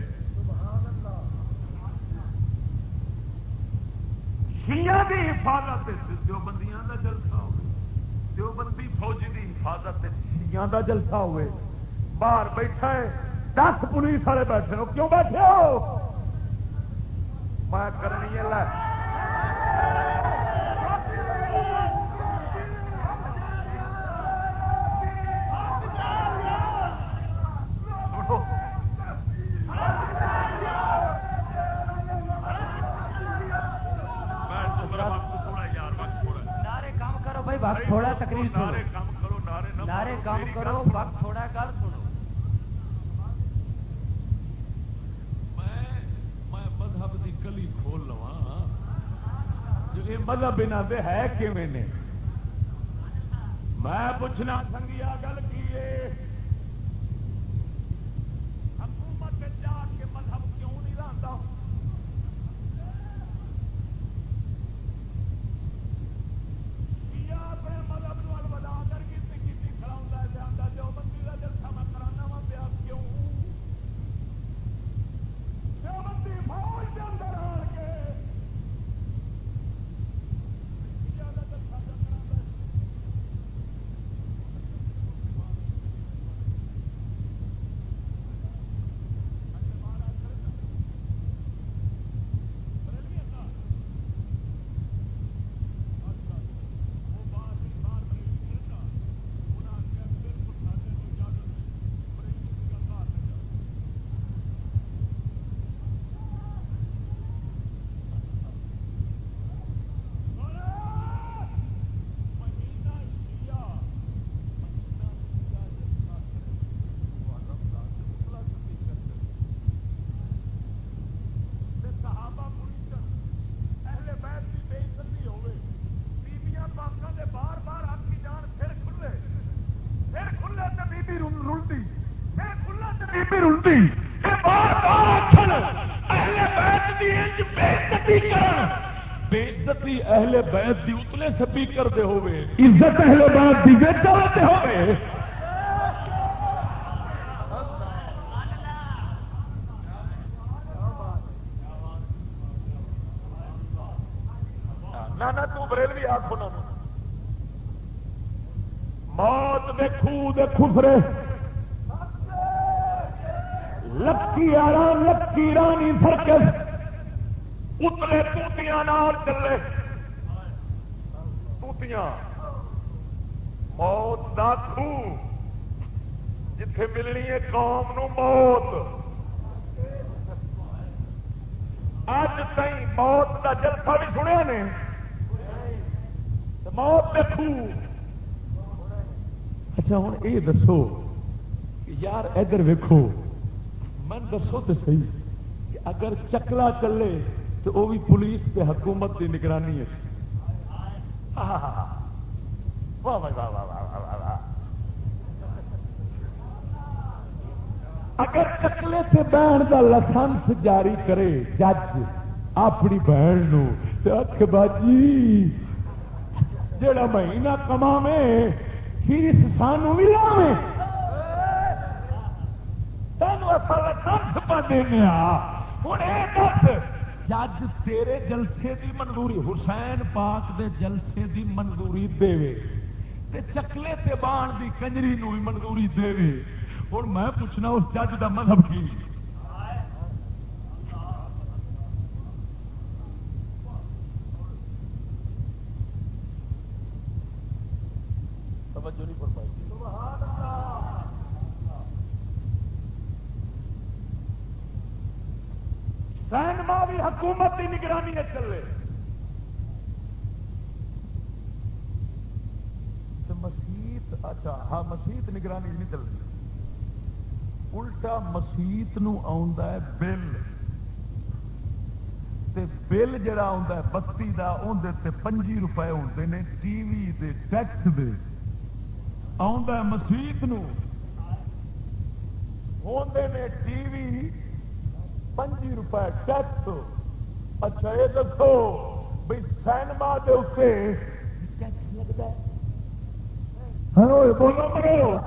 شیا کی حفاظت جو بندیاں کا جلسہ ہو دیوبندی بندی فوجی کی حفاظت شیا کا جلسہ ہوئے۔ باہر بیٹھا ہے، دس پولیس والے بیٹھے ہو۔ کیوں بیٹھے ہو؟ میں کرنی ہے رب مذہب بنا دے ہے کیویں نے؟ میں پوچھنا اہل بیت دی اتنے سپیکر دے ہوئے عزت اہل بیت دی ویچ دے ہوئے۔ نہ تو بریلوی آخو نا موت دے خو دے خفرے لکی آرام لکی رانی سرکس۔ اتنے توتیاں نال چلے۔ کتیاں موت دا خو جتھے ملنی ہے قوم نو موت۔ اج تھی موت کا جلسہ بھی سنیا نے۔ موت دے اچھا ہوں یہ دسو کہ یار ادھر ویکو من دسو تو صحیح کہ اگر چکلا چلے تو وہ بھی پولیس تے حکومت کی نگرانی ہے۔ واہ واہ واہ واہ واہ واہ اگر چکلے سے بہن کا لسنس جاری کرے جج، اپنی بہن نو تو باجی جڑا مہینہ کما میں فیس سانو بھی لاوے تینوں اصل لسنس پا دینا ہوں یہ دس۔ جج تیرے جلسے دی منظوری، حسین پاک دے جلسے دی منظوری دے تے چکلے تے بان دی کنجری نو بھی منظوری دے ہوں میں پوچھنا اس جج دا مذہب کی؟ توجہ نہیں فرمائی۔ سینما بھی حکومت کی نگرانی چلے۔ مسیت اچھا ہاں مسیت نگرانی نہیں چل رہی الٹا مسیت نو بل۔ تے بل جڑا آندا بتی دا، اون تے پنجی روپے ہوندے نے ٹی وی دے، ٹیکس دے۔ آندا ہے مسیت نو۔ ہوندے نے ٹی وی پنجی روپے ٹیکس۔ اچھا یہ دسو بھائی سینما دے اتنے ٹیکس لگتا ہے بولو مرو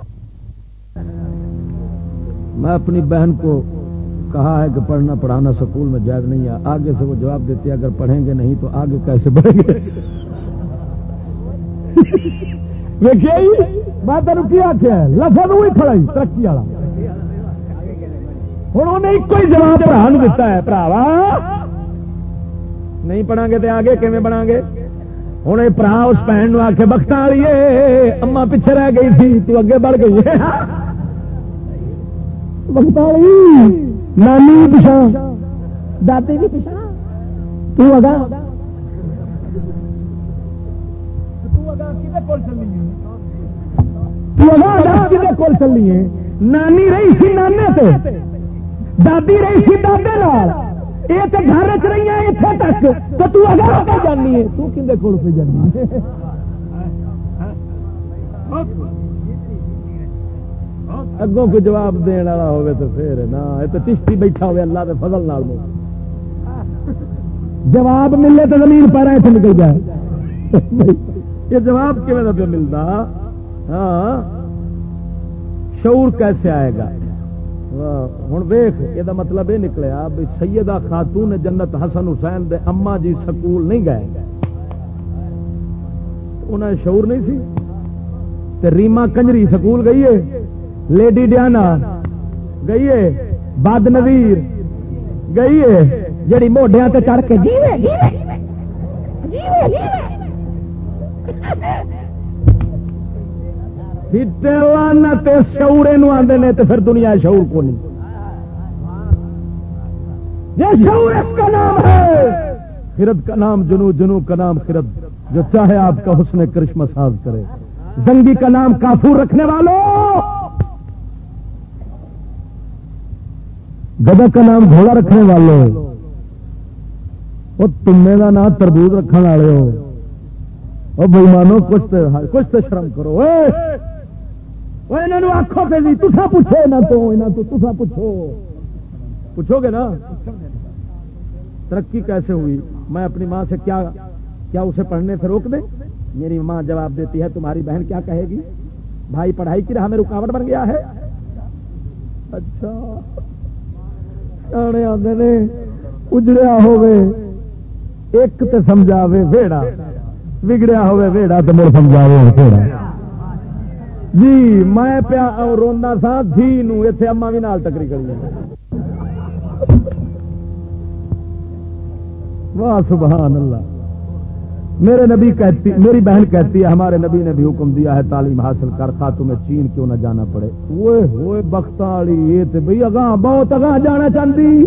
میں اپنی بہن کو کہا ہے کہ پڑھنا پڑھانا سکول میں جائز نہیں ہے۔ آگے سے وہ جواب دیتی ہے اگر پڑھیں گے نہیں تو آگے کیسے بڑھیں گے؟ میں تین کی آخیا لفظ وہی کھڑائی ترقی والا۔ ہوں انہیں ایک ہی جواب برا دیتا ہے براوا نہیں پڑھا گے تو آگے کیون بنا گے؟ ہوں یہ برا اس بہن آ کے بخت والی اما پیچھے رہ گئی تھی، تو اگے بڑھ گئی ہے بخت والی نانی بھی پچھا دادی بھی پچھا تو اگا کول چلی ہے نانی رہی سی نانے سے دادی رہی سی دادے یہ تو گھر چ رہی ہے اتنے تک تو تو اگر پہ جانی ہے تو کھے کول پہ جانی ہے اگوں کو جواب دین والا ہوئے تو پھر نا یہ تو چشتی بیٹھا ہوئے اللہ کے فضل نال جواب ملے تو زمین پیرا سے نکل جائے یہ جواب کیون پہ ملتا ہاں شعور کیسے آئے گا ہوں ویخ یہ مطلب یہ نکلیا بھی سیدہ خاتون جنت حسن حسین دے اما جی سکول نہیں گئے۔ انہیں شعور نہیں سی؟ تے ریما کنجری سکول گئی ہے لیڈی ڈیانا گئی ہے بد نویر گئی ہے جڑی موڈیا چڑھ کے جیوے۔ شعور آدھے نے تو پھر دنیا شعور کو نہیں۔ یہ شعور کا نام ہے۔ خرد کا نام، جنو جنو کا نام خرد۔ جو چاہے آپ کا حسن کرشمہ ساز کرے۔ زنگی کا نام کافور رکھنے والوں گدا کا نام گھوڑا رکھنے والوں وہ تمے کا نام تربوز رکھنے والے ہو۔ بےمانو کچھ کچھ تو شرم کرو۔ آخو کہ جی تصا پوچھو نہ تو یہاں تو تصا پوچھو پوچھو گے نا ترقی کیسے ہوئی میں اپنی ماں سے کیا کیا اسے پڑھنے سے روک دیں میری ماں جواب دیتی ہے تمہاری بہن کیا کہے گی بھائی پڑھائی کی راہ میں رکاوٹ بن گیا ہے اچھا آدھے نے اجڑیا ہوئے ایک تے سمجھاوے ویڑا بگڑیا ہوئے ویڑا تو مڑ سمجھاوے ویڑا جی میں پیا رونا سا، دھی اتنے اما بھی نال ٹکری کری واہ، سبحان اللہ۔ میرے نبی کہتی، میری بہن کہتی ہے، ہمارے نبی نے بھی حکم دیا ہے، تعلیم حاصل کر خا تمہیں چین کیوں نہ جانا پڑے۔ وہ ہوئے بخت والی یہ تو بھائی اگاں، بہت اگاں جانا چاہتی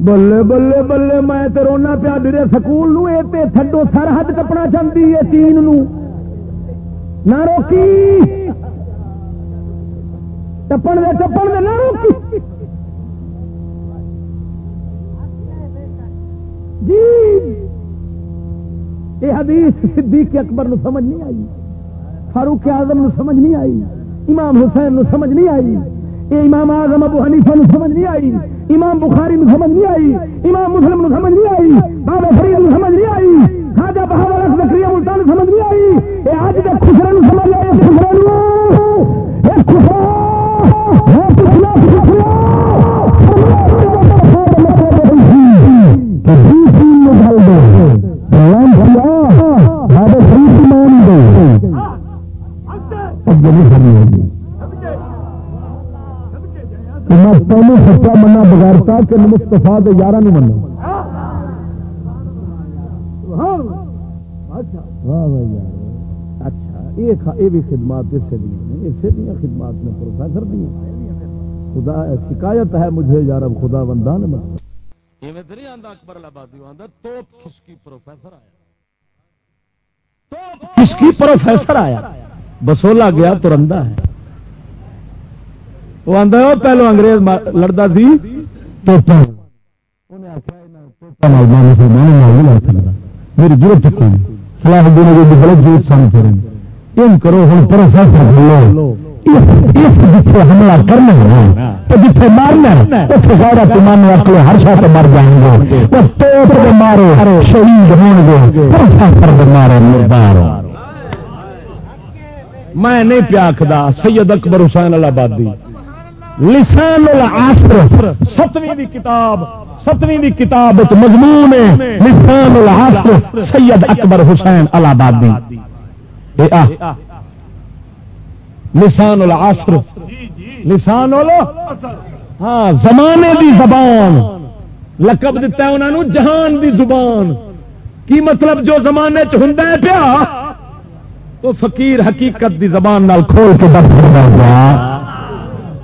بلے بلے بلے، میں رونا پیا ڈرے سکول نو یہ تھڈو سرحد ٹپنا چاہتی ہے چین نو۔ نہ روکی۔ ٹپن دے ٹپن دے، نہ روکی۔ جی۔ یہ حدیث صدیق اکبر نو سمجھ نہیں آئی، فاروق اعظم نو سمجھ نہیں آئی، امام حسین نو سمجھ نہیں آئی، یہ امام اعظم ابو حنیفہ نو سمجھ نہیں آئی، امام بخاری نو سمجھ نہیں آئی، امام مسلم نو سمجھ نہیں آئی، بابا فرید نو سمجھ نہیں آئی۔ خواجہ بہاور بکری ملتا نو سمجھ نہیں آئی۔ یہ آج کے خسرے سمجھ آئی خسرے خسرا پچھلا میں پہلے سچا منا بغیرتا کہ مستفا کے یارہ نہیں منا اچھا یہ بھی خدمات اسے اسے دیا خدمات میں پروفیسر دیا خدا شکایت ہے مجھے یار اب خدا بندہ نے اکبر کی پروفیسر آیا. بسولا گیا تو رندا ہے. وہ پہلو انگریز لڑتا سی میری ضرورت فلاح الدین کی بڑے ضرورت سمجھ رہے ان کرو ہوں پروفیسر لو جتنے حملہ کرنا ہے تو جتنے مارنا اتنے سارا تمان رکھ لو ہر شاہ مر جائیں گے۔ وہ پیپر مارو شہید ہون گے۔ پروفیسر مارو مردار۔ میں نہیں پیا آخدا سید اکبر حسین آبادی لسان العصر ستویں دی کتاب ستویں دی کتاب مضمون ہے، لسان العصر، سید اکبر حسین الابادی۔ لسان العصر، لسان ہاں زمانے دی زبان۔ لقب دیتا ہے انہوں جہان دی زبان۔ کی مطلب جو زمانے چ ہوں پیا، وہ فقیر حقیقت دی زبان نال کھول کے دس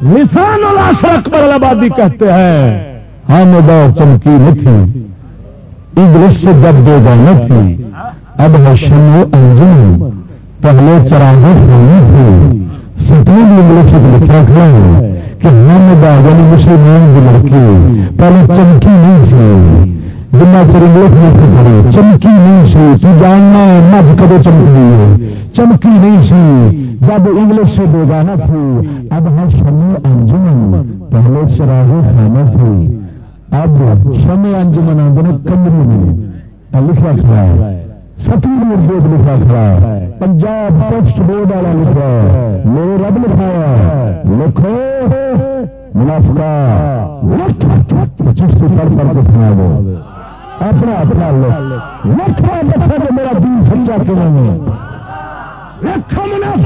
نسان الاسر اکبر آبادی کہتے ہیں۔ ہم دور چمکی نہیں انگلش سے جب دے گا نہیں اب ہشم انجم۔ پہلے چراغے سونی تھی۔ سٹین انگلش لکھا کھڑا ہے کہ ہم دا یعنی مسلمان کی لڑکی پہلے چمکی نہیں تھی۔ جنا چر انگلش میں سے پڑے چمکی نہیں سی تو جاننا مجھ کدو چمکی ہے۔ چمکی نہیں سی جب انگلش سے بیگانہ تھی، اب ہے شمی انجمن پہلے چراغ خانہ تھی۔ اب شمی انجمن آدھے کمری میں۔ لکھا کھڑا ہے۔ ستویں اردو لکھا کھڑا ہے۔ پنجاب پوسٹ بورڈ والا لکھا ہے۔ میرے رب لکھایا لکھو۔ منافقہ۔ پچیس پر پر کے سنا دو اپنا اپنا لکھ۔ لکھا میرا دن سمجھا کے نہیں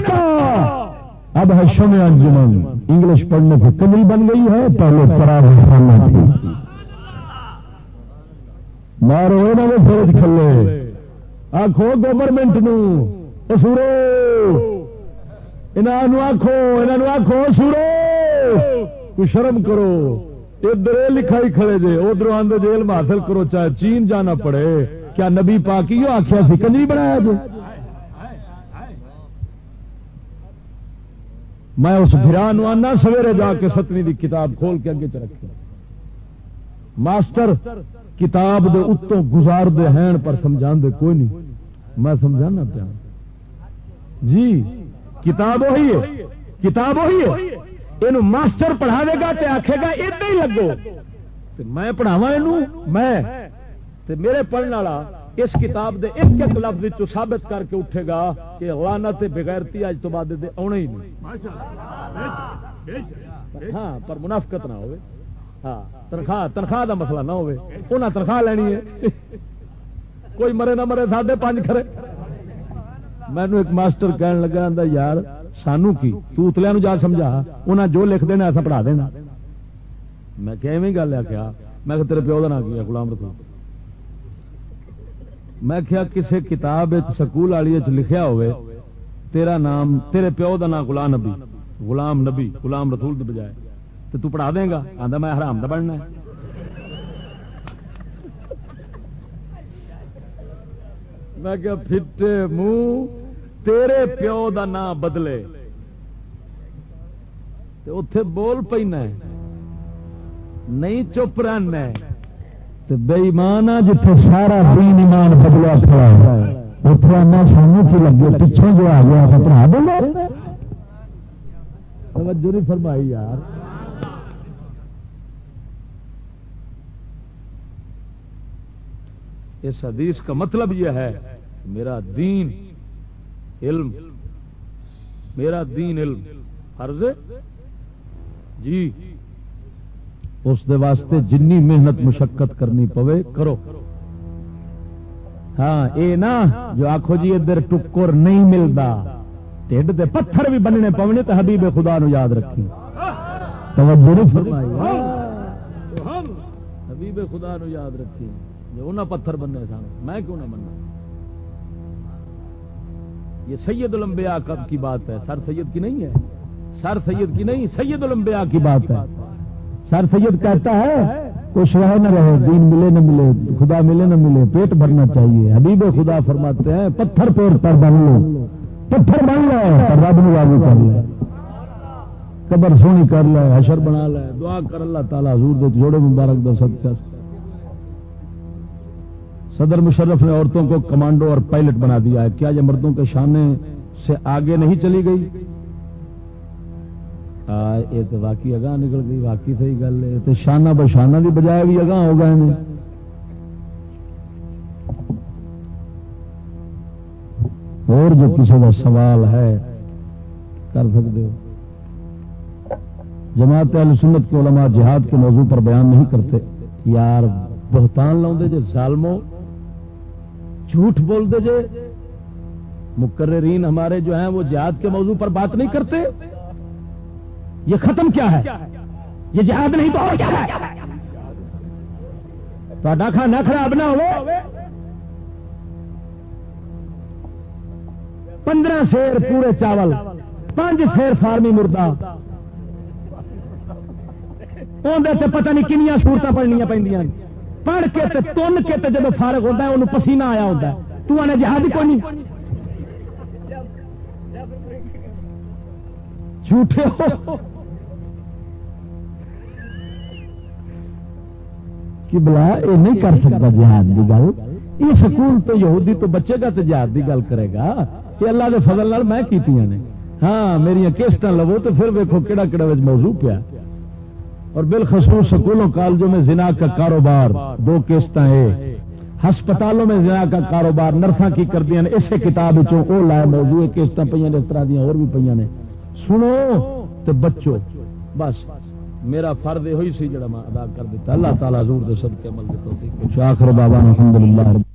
اب ہے شم انجمن۔ انگلش پڑھنے کی کمی بن گئی ہے، پہلے چراغ خانہ تھی۔ مارو انہوں فوج کھلے۔ آخو گورنمنٹ نورو انہوں آخو انہوں آخو سورو شرم کرو۔ ادھر لکھائی کھڑے جے ادھر آدھے جیل میں حاصل کرو، چاہے چین جانا پڑے۔ کیا نبی پاک پاکی آخیا سی کنجی بنایا جی میں اس بران آنا سویرے جا کے ستویں دی کتاب کھول کے اگے چ ماسٹر، کتاب دے اتوں گزار دے ہیں پر سمجھا دے کوئی نہیں۔ میں سمجھانا پیا۔ جی کتاب وہی ہے۔ کتاب وہی ہے۔ یہ ماسٹر پڑھاوے گا تے آکھے گا ادھر ہی لگو میں پڑھاوا یہ میں۔ میرے پڑھنے والا اس کتاب دے ایک ایک لفظ چ ثابت کر کے اٹھے گا کہ لانت بغیرتی اج تو بعد دے آنا ہی نہیں۔ ہاں پر منافقت نہ ہوئے۔ ہاں تنخواہ تنخواہ دا مسئلہ نہ ہوئے۔ انہاں تنخواہ لینی ہے۔ کوئی مرے نہ مرے ساڈے پانچ کھڑے۔ مینو ایک ماسٹر کہن لگا یار، سانو کی؟ تو جا سمجھا۔ انہیں جو لکھ دینا، ایسا پڑھا دینا۔ میں کہ گل ہے کیا میں تیرے پیو کا نام کیا غلام رسول۔ میں کیا کسی کتاب سکول والی لکھیا ہوئے، تیرا نام، تیرے پیو دا نام غلام نبی غلام نبی، غلام رسول کے بجائے. تو تو پڑھا دیں گا؟ آدھا میں حرام دا بننا ہے. میں کیا پھٹے منہ، تیرے پیو دا نام بدلے. اتے بول پینا نہیں چپ رہنا بےمان جتنے سارا دین ایمان بدلا کھڑا ہے۔ اتنے آنا سانو کی لگے؟ پچھوں جو آ گیا پڑھا دیں توجہ نہیں فرمائی یار۔ اس حدیث کا مطلب یہ ہے، میرا دین علم، میرا دین علم۔ فرض جی۔ اس دے واسطے جنی محنت مشقت کرنی پوے، کرو۔ ہاں اے نا، جو آخو جی ادھر ٹکر نہیں ملتا ٹھڈ دے پتھر بھی بننے پونے تو حبیب خدا نو یاد رکھی حبیب خدا نو یاد رکھی جو انہیں پتھر بننے سن، میں کیوں نہ بننا یہ سید الانبیاء کی بات ہے؟ سر سید کی نہیں ہے۔ سر سید کی نہیں، سید الانبیاء کی بات ہے۔ سر سید کہتا ہے، کچھ رہے نہ رہے، دین ملے نہ ملے، خدا ملے نہ ملے، پیٹ بھرنا چاہیے۔ حبیب خدا فرماتے ہیں، پتھر پیڑ پر بن لو۔ پتھر بن لو رب نو کر لے۔ قبر سونی کر لے، حشر بنا لے۔ دعا کر اللہ تعالیٰ حضور دے جوڑے مبارک دو سب صدر مشرف نے عورتوں کو کمانڈو اور پائلٹ بنا دیا ہے۔ کیا یہ مردوں کے شانے سے آگے نہیں چلی گئی؟ یہ تو واقعی اگاں نکل گئی، واقعی صحیح گل ہے۔ تو شانہ بشانہ کی بجائے بھی اگاں ہو گئے ہیں اور جو کسی کا سوال ہے، کر سکتے ہو۔ جماعت اہل سنت کے علماء جہاد کے موضوع پر بیان نہیں کرتے۔ یار، بہتان لاؤ جی ظالموں، جھوٹ بول دے جے، مقررین ہمارے جو ہیں، وہ جہاد کے موضوع پر بات نہیں کرتے۔ یہ ختم کیا ہے؟ یہ جہاد نہیں تو اور کیا ہے؟ کھانا خراب نہ ہو پندرہ شیر پورے چاول، پانچ شیر فارمی مردہ۔ اندر پتہ نہیں کنیا سہولت پڑنیا پہ پڑھ کے تن کے جب فارغ ہوتا ہے انہوں پسینہ آیا ہوتا ہے۔ تو آنے جہاد کو نہیں جھوٹے ہو۔ کہ بلا یہ نہیں کر سکتا جہاد کی گل۔ یہ سکول تو یہودی تو بچے گا تو جہاد کی گل کرے گا۔ یہ اللہ کے فضل میں کی نے۔ ہاں میری کیسٹ لو تو پھر ویکو کہڑا کہڑا موضوع پیا۔ اور بالخصوص سکولوں، کالجوں میں زنا کا کاروبار، دو کیسٹ ہسپتالوں میں زنا کا کاروبار، نرساں کی کر دیا اسے کتاب لائے موضوع کیسٹ پہ اس طرح دیا اور بھی پہ نے۔ سنو تو بچو، بس۔ میرا فرد یہ سی جڑا میں ادا کر دیتا۔ اللہ تعالیٰ زور دے صدقے عمل دے توفیق آخر بابا الحمدللہ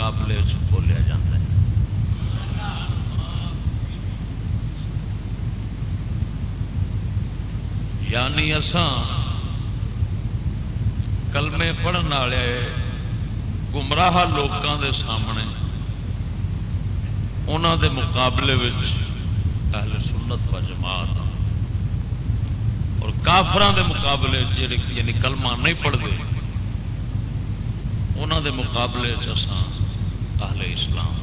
مقابلے بولیا جاتا ہے۔ یعنی اسان کلمے پڑھن والے گمراہ لوگوں دے سامنے انہوں دے مقابلے اہل سنت و جماعت اور کافران دے مقابلے جڑے یعنی کلمہ نہیں پڑھتے انہوں دے مقابلے چسان اہل اسلام۔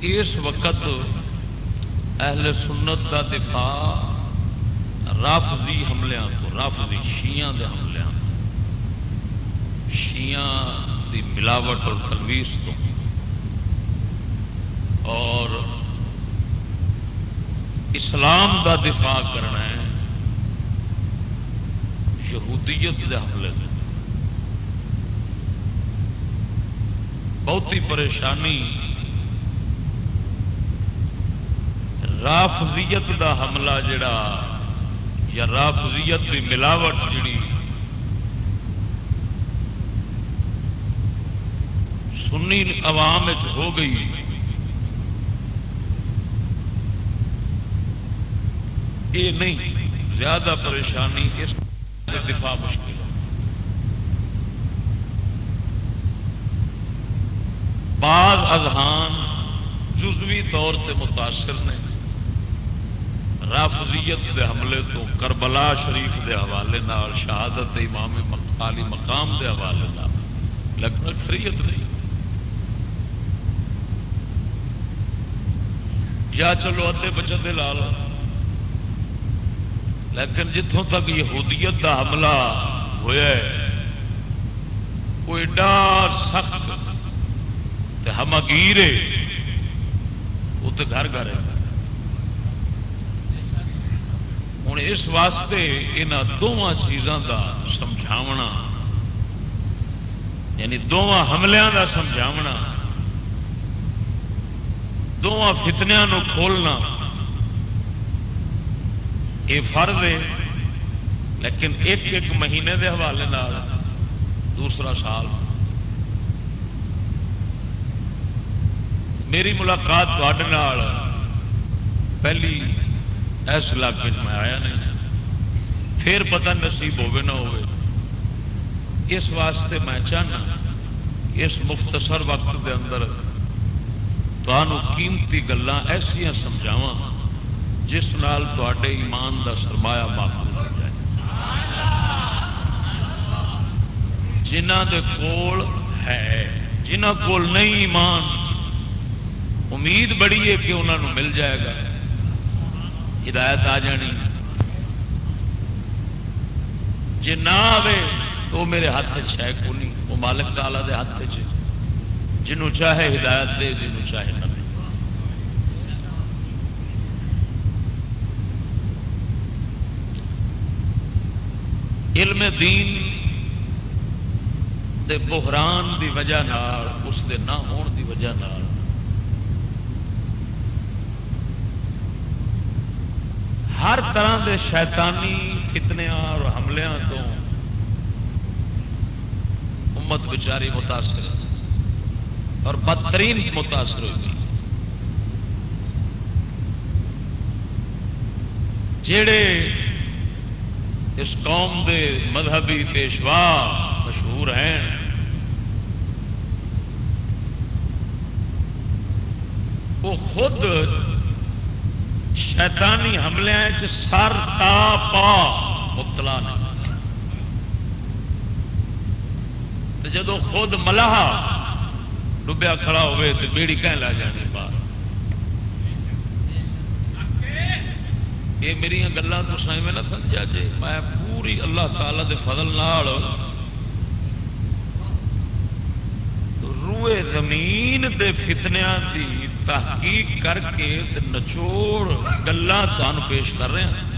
اس وقت اہل سنت کا دفاع رافضی حملوں کو رافضی شیعہ دے حملوں شیعہ دی ملاوٹ اور تلویز تو۔ اور اسلام دا دفاع کرنا ہے۔ یہودیت دے حملے سے بہت ہی پریشانی۔ رافضیت دا حملہ جڑا یا رافضیت کی ملاوٹ جڑی سنی عوام ہو گئی۔ یہ نہیں، زیادہ پریشانی اس دفاع مشکل بعض اذہان جزوی طور سے متاثر نے رافضیت دے حملے تو کربلا شریف دے حوالے نال، شہادت امام عالی مقام دے حوالے نال۔ لگ بھگ فریت نہیں۔ یا چلو ادے بچے لال۔ لیکن جتوں تک یہودیت دا حملہ ہوا وہ ایڈا سخت ہمگیر وہ تو گھر گھر ہے۔ ہوں اس واسطے یہاں دونوں چیزوں کا سمجھاونا یعنی دونوں حملوں کا سمجھاونا دونوں فتنیا کھولنا۔ یہ فرض ہے، لیکن ایک ایک مہینے کے حوالے دوسرا سال۔ میری ملاقات پہلی اس علاقے میں آیا نہیں۔ پھر پتہ نصیب ہوے نہ ہو اس واسطے میں چاہنا اس مختصر وقت دے اندر قیمتی گلان ایسا سمجھاوا جس نال تے ایمان دا سرمایہ محفوظ ہو جائے۔ جنہ دے کول ہے جنہ کول نہیں ایمان، امید بڑی ہے کہ انہوں مل جائے گا۔ ہدایت آ جانی۔ جی نہ آئے تو میرے ہاتھ ہے کو نہیں وہ مالک تالا دے ہاتھ چ جنوں چاہے ہدایت دے، جنوں چاہے نہ دے علم دین دے بحران دی وجہ نال، اس دے نہ ہون دی وجہ نال۔ ہر طرح دے شیطانی فتنیا اور حملوں تو امت بچاری متاثر اور بدترین متاثر ہوئی۔ جڑے اس قوم دے مذہبی پیشوا مشہور ہیں۔ وہ خود شیطانی حملے سر تا پا مبتلا جدو خود ملاح ڈبیا کھڑا ہوئے تو بیڑی کہیں لا جانی باہر یہ میری گلان تو سائیں میں نہ سمجھا جی میں پوری اللہ تعالی دے فضل نال روئے زمین دے فتنیا دی تحقیق کر کے نچوڑ گلا تمہیں پیش کر رہے ہیں۔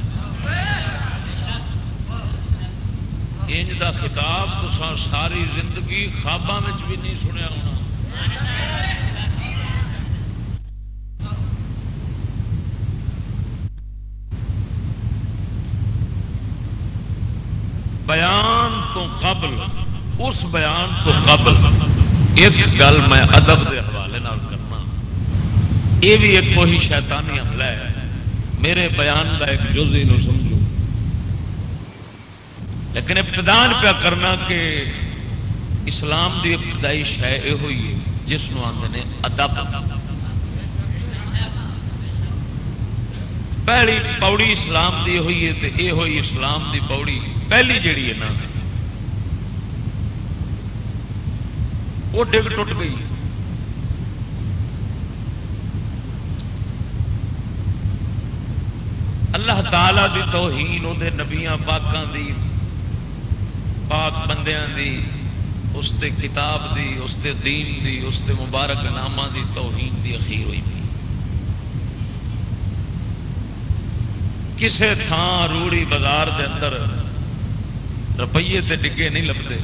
انج دا خطاب تو ساری زندگی خوابوں میں بھی نہیں سنیا ہونا۔ بیان تو قبل، اس بیان تو قبل ایک گل میں ادب کے حوالے کرنا۔ یہ بھی ایک کوئی شیطانی حملہ ہے۔ میرے بیان کا ایک جزی نو سمجھو۔ لیکن ابتدان پہ کرنا کہ اسلام دی ابتدائی شہ یہ ہوئی ہے، جس آدھے ادب۔ پہلی پوڑی اسلام دی ہوئی ہے تو یہ ہوئی اسلام دی پوڑی۔ پہلی جیڑی ہے نا، وہ ڈگ ٹوٹ گئی۔ اللہ تعالی دی توہین وہ نبیاں پاکوں دی، پاک بندیاں دی، اس دے کتاب دی، اس دے دین دی، اس دے مبارک نامہ دی توہین دی اخیر ہوئی تھی کسے تھان روڑی بازار دے اندر روپیے تے ڈگے نہیں لبتے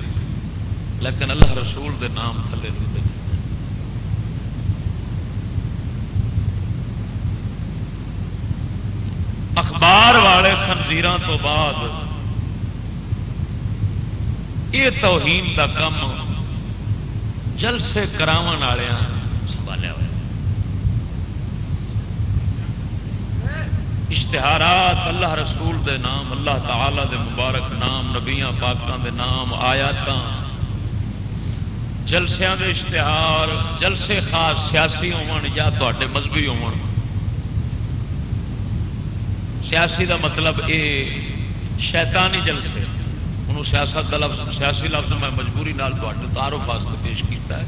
لیکن اللہ رسول دے نام تھلے لگتے اخبار والے خنزیر تو بعد یہ توہین دا کم جلسے کراو سنبھالیا ہوا اشتہارات اللہ رسول دے نام، اللہ تعالی دے مبارک نام، نبیاں پاکوں دے نام آیات جلسیا کے اشتہار، جلسے خاص سیاسی یا تے مذہبی سیاسی دا مطلب یہ شیطانی جلسے۔ انہوں سیاست کا لفظ، سیاسی لفظ میں مجبوری نال تعارف واسطے پیش کیتا ہے۔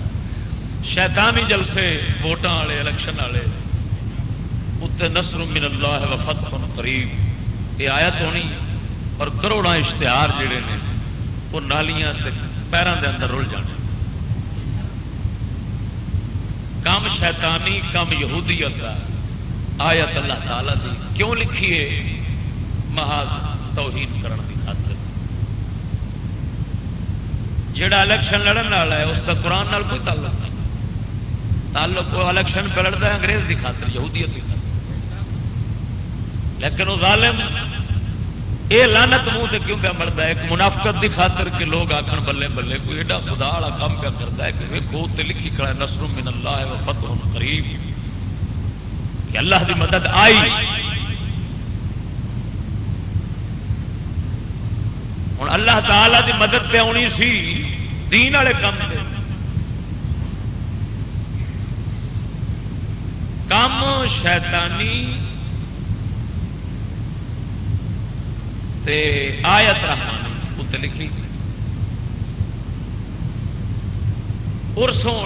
شیطانی جلسے ووٹان والے، الیکشن والے اتنے نسر من اللہ وفت قریب۔ یہ آیت ہونی اور کروڑا اشتہار جڑے نے، وہ نالیاں پیروں دے اندر رل جانے۔ کم شیطانی کم یہودیت کا آیت اللہ تعالی دی کیوں لکھیے محاذ توہین کرن کی خاطر۔ جڑا الیکشن لڑن والا ہے، اس کا قرآن نال کوئی تعلق نہیں۔ تعلق وہ الیکشن پہ لڑتا ہے انگریز کی خاطر، یہودیت کی خاطر۔ لیکن وہ ظالم یہ لانت منہ سے کیوں پہ مرتا ہے؟ ایک منافقت کی خاطر کہ لوگ آخر بلے بلے، کوئی ایڈا خدا والا کام پہ کرتا ہے کہ ویکو لکھی کھڑا ہے نسر من اللہ ہے فتح قریب۔ کہ اللہ کی مدد آئی۔ ہوں اللہ تعالی دی مدد پہ آنی سی، دین والے کام سے کام شیطانی تے آیت رحمان اتنے لکھی۔ ارس ہو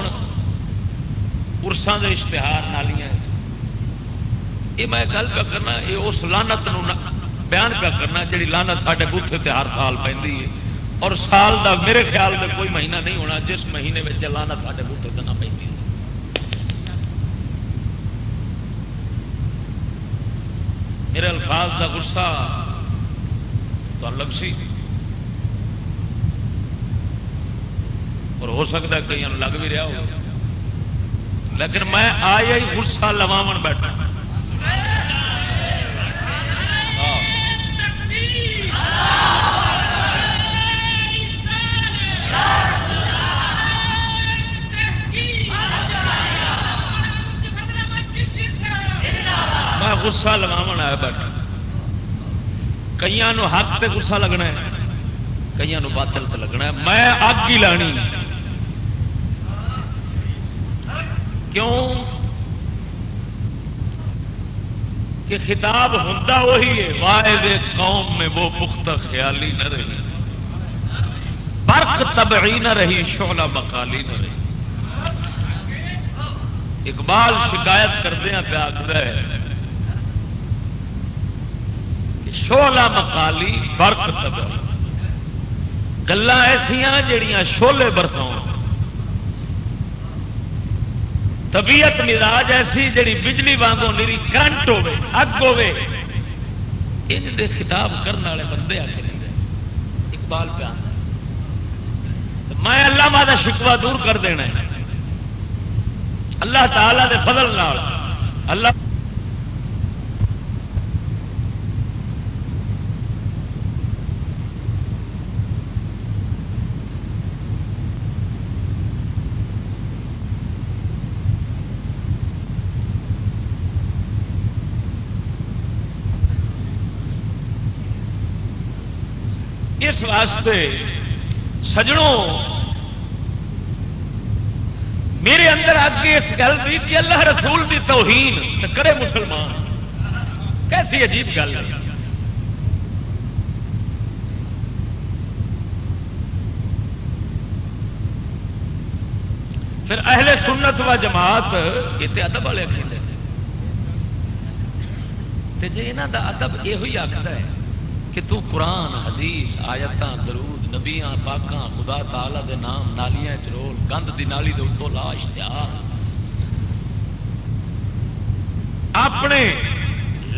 ارسان کے اشتہار نالیاں یہ میں گل پہ کرنا، یہ اس لانت بیان پہ کرنا جی لانت سارے بوتھے تے ہر سال پہ اور سال دا میرے خیال میں کوئی مہینہ نہیں ہونا، جس مہینے میں لانت سارے بوتھے تے نہ پہ میرے الفاظ دا غصہ تو الگ سی۔ اور ہو سکتا ہے کئی لگ بھی رہا ہو۔ لیکن میں آیا ہی غصہ لواو بیٹھا۔ میں غصہ لواو آیا بیٹھا۔ کئی حق تے گسا لگنا ہے کئی باطل تے لگنا ہے۔ میں اگ ہی لانی۔ کیوں؟ کہ خطاب ہوتا وہی ہے واحد قوم میں وہ پختہ خیالی نہ رہی۔ برق تبعی نہ رہی شولا مکالی نہ رہی۔ اقبال شکایت کردیا پہ آخر ہے شولا مکالی برق تب گلا ایسا جہیا شولے برساؤ طبیعت مزاج ایسی جڑی بجلی وانگوں میری کرنٹ ہوے اگ ہوے ان دے خطاب کرنے والے بندے آ کے اقبال پہ آتا میں اللہ ماں کا شکوا دور کر دینا ہے۔ اللہ تعالی دے فضل نال۔ اللہ اس واسطے سجڑوں میرے اندر آگے اس گل کی کہ اللہ رسول کی توہین تو کرے مسلمان۔ کیسی عجیب گل ہے۔ پھر اہل سنت و جماعت، یہ تو ادب والے کھیلے جی یہاں کا ادب یہ آخر ہے۔ کہ تو قرآن، حدیث آیت درود، نبیاں، پاکاں، خدا تعالی دے نام، نالیاں چرول گند دی نالی دے اتو لا اشتہار اپنے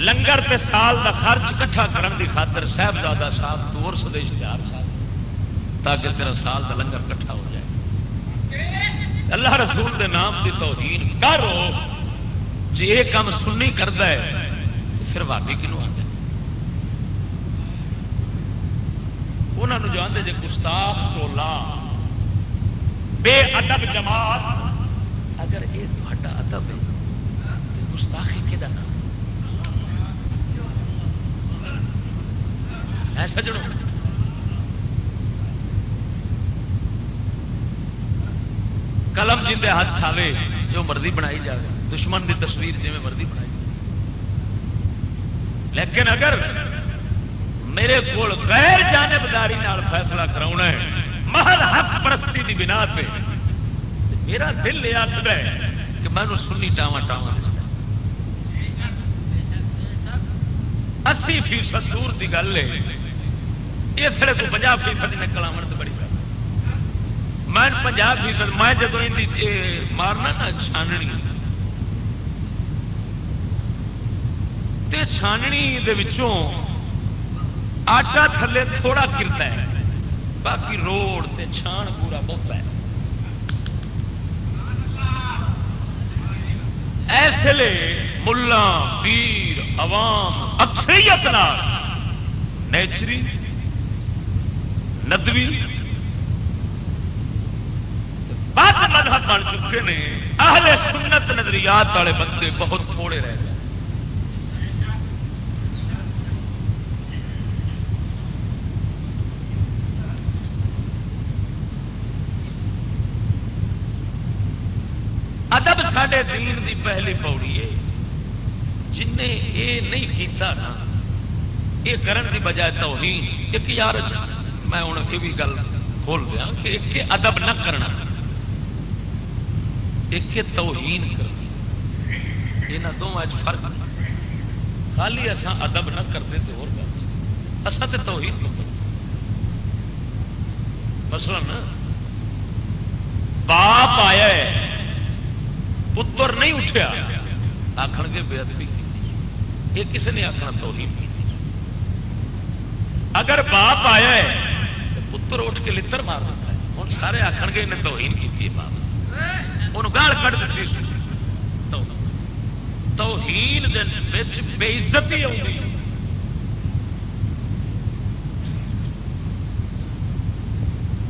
لنگر تے سال دا خرچ کٹھا کرن دی خاطر صاحبزادہ صاحب تو ارس دے اشتہار صاحب تاکہ تیرا سال دا لنگر کٹھا ہو جائے۔ اللہ رسول دے نام دی توہین کرو جی یہ کام سننی کرتا ہے پھر واقعی کنو آتا انہوں جو آتے جی گستاخ ٹولا۔ بے ادب جماعت۔ اگر یہ تا ادب ہے تو گستاخی کہ نام؟ سجڑوں قلم جن کے ہاتھ آئے جو مرضی بنائی جائے دشمن کی تصویر جی مرضی بنائی لیکن اگر میرے کو غیر جانبداری فیصلہ کرا ہے۔ محل حق پرستی کی بنا پہ۔ میرا دل یہ آخر ہے کہ میں سنی ٹاوا ٹاوا اسی فیصد دور کی گل ہے۔ یہ پھر کو پناہ فیصد نکل آن تو بڑی گل۔ میں پناہ فیصد میں جب ان مارنا نا چھاننی۔ تے چھاننی دے وچوں آٹا تھلے تھوڑا گرتا ہے، باقی روڈ تے چھان پورا بہت ہے۔ ایسے ملا، پیر، عوام، اکثریت نیچری، ندوی بات مذہب بن چکے ہیں اہل سنت نظریات والے بندے بہت تھوڑے رہ گئے۔ ادب سڈے دین دی پہلی پوڑی ہے۔ جن نے یہ نہیں کیتا نا یہ کرن دی بجائے توہین۔ ایک یار، میں ہوں یہ بھی گل کھول دیا کہ ایک ادب نہ کرنا ایک توہین کرنا۔ یہاں دونوں فرق خالی اصا ادب نہ کرتے تو ہو گل۔ اصا تو توہین کرتے مثلا، باپ آیا ہے۔ پتر نہیں اٹھیا۔ آخر گے بے ادبی یہ کسی نے آخنا تو ہی اگر باپ آیا ہے تو پتر اٹھ کے لڑ مار دیتا ہے۔ ہوں سارے آخر گے انہیں توہین کی باپ۔ ان گال کٹ دیتی توہین بے عزتی آئی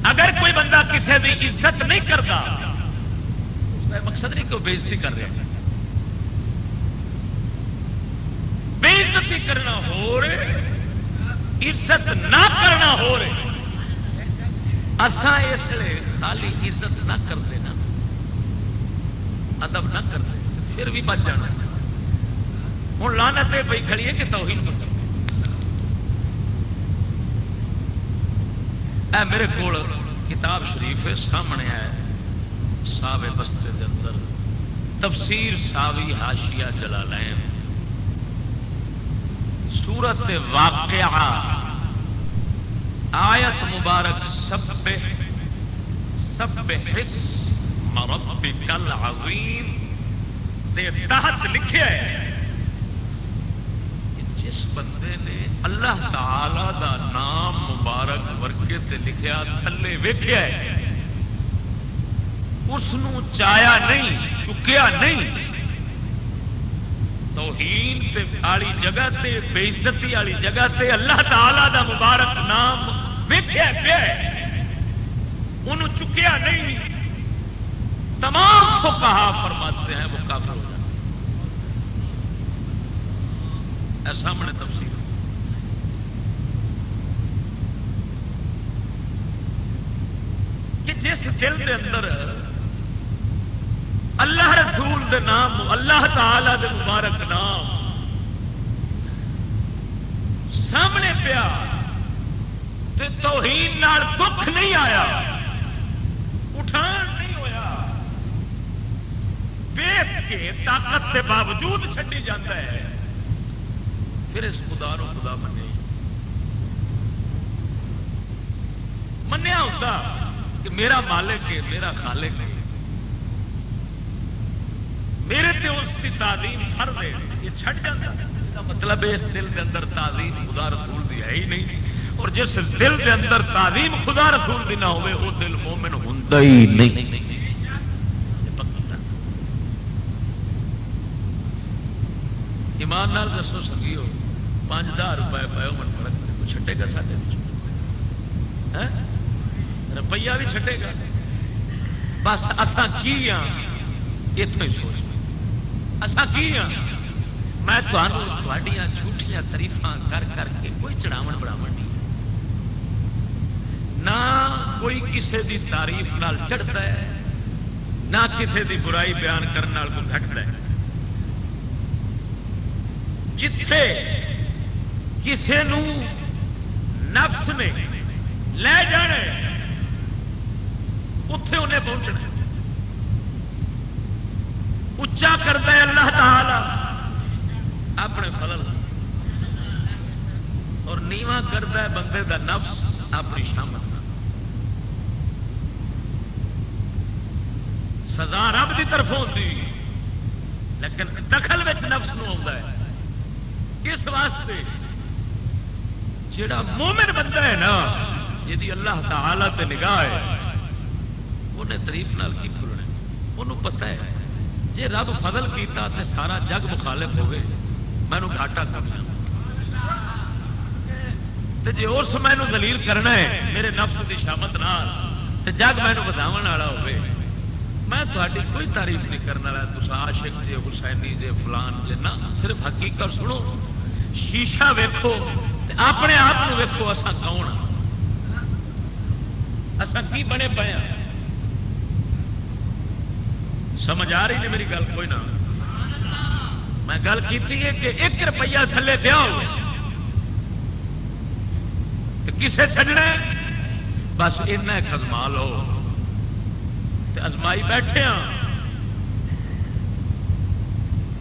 اگر کوئی بندہ کسی کی عزت نہیں کرتا مقصد نہیں کہ وہ بےزتی کر رہے ہیں بےزتی کرنا ہو رہے، عزت نہ کرنا ہو رہے۔ اسان اس لیے خالی عزت نہ کرتے نا ادب نہ کرتے پھر بھی بچ جانا۔ ہوں لانت پہ کھڑی ہے کہ توہین کر اے میرے کو کتاب شریف سامنے آیا ساوے بستے دے اندر تفسیر ساوی ہاشیا جلالین۔ سورت واقعہ، آیت مبارک سب سب حص مرب کل عظیم تحت لکھے جس بندے نے اللہ تعالی دا نام مبارک ورگے تے لکھیا، تھلے ویخیا اس چایا نہیں، چکیا نہیں۔ توہین والی جگہ تے بےزتی والی جگہ تے اللہ تعالی دا مبارک نام ویخیا پیا ان چکیا نہیں۔ تمام کو کہا فرماتے ہیں وہ کافر ہو جاتے سامنے تفصیل کہ جس دل کے اندر اللہ رسول دے نام، اللہ تعالی دے مبارک نام۔ سامنے پیا توہین دکھ نہیں آیا، اٹھان نہیں ہوا ویس کے طاقت کے باوجود چڈی جاتا ہے۔ پھر اس خدا نو خدا منے۔ منیا ہوتا کہ میرا مالک ہے، میرا خالق ہے۔ میرے تے اس کی تعلیم ہر دے یہ چھٹ جاتا مطلب اس دل کے اندر تعلیم خدا رسول دی ہے ہی نہیں۔ اور جس دل کے اندر تعلیم خدا رسول دی نہ ہوئے، وہ دل مومن ہوں ہی نہیں۔ ایمان نال دسو سکیو پانچ ہزار روپئے پاؤ من فرق چھٹے گا سارے ہاں؟ روپیہ بھی چھٹے گا۔ بس اصا کی ہاں اتوں ہی سوچ۔ اصا کی ہاں؟ میں تھوڑیاں جھوٹیاں تریفا کر کر کے کوئی چڑھاو بڑھاو نہیں۔ نہ کوئی کسی دی تعریف نال چڑھتا ہے، نہ کسی دی برائی بیان کرنے کو گھٹتا ہے۔ جتھے کسی نفس نے لے جانے اتے انہیں پہنچنا اچا کرتا ہے اللہ تعالی۔ اپنے فضل اور نیواں کرتا ہے بندے کا نفس اپنی شامت سزا رب کی طرف ہوتی لیکن دخل میں نفس نو ہے۔ اس واسطے جڑا مومن بندہ ہے نا جی اللہ تعالی تے نگاہ ہے انہیں تریف نال کی کھلنا انہوں پتہ ہے۔ جی رب فضل کیتا تے سارا جگ مخالف ہوئے، میں گھاٹا کرنا جی اس مینو دلیل کرنا ہے، میرے نفس کی شامت نال جگ مینو بداو والا ہوئے۔ میں تاری کوئی تعریف نہیں کرنے والا تو عاشق جی حسینی جی فلان جی نہ، صرف حقیقت سنو۔ شیشہ ویکو اپنے آپ ویکو اصا کون ہاں؟ اصا کی بنے پے ہاں؟ سمجھ آ رہی ہے میری گل، کوئی نہ۔ میں گل کی کہ ایک روپیہ تھلے دیا کسے چڈنا بس ایسا ازما لو ازمائی بیٹھے ہاں۔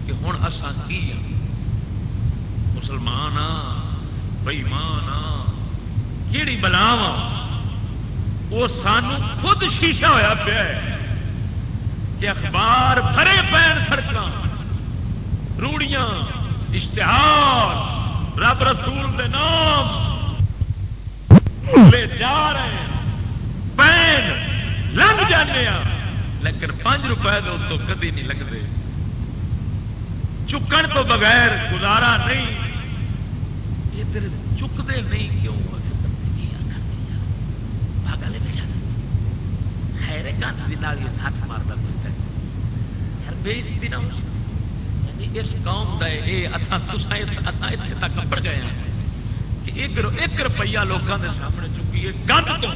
کہ ہوں اصا کی ہاں؟ مسلمان ہاں بئیمان ہاں۔ کہڑی بلاو وہ سانو خود شیشہ ہوا پیا ہے۔ کہ اخبار بھرے پین سڑک روڑیاں، اشتہار، رب رسول دے نام، لے جا رہے پین لنگ جانے لیکن پانچ روپئے دو تو کدی نہیں لگتے۔ چکن تو بغیر گزارا نہیں۔ ادھر چکتے نہیں، کیوں؟ خیر ہاتھ مارتا بےزتی نہ یعنی اس قوم کا یہ اتنے تک بڑھ گئے ہیں کہ ایک روپیہ لوگوں کے سامنے چکی ہے، گند تو۔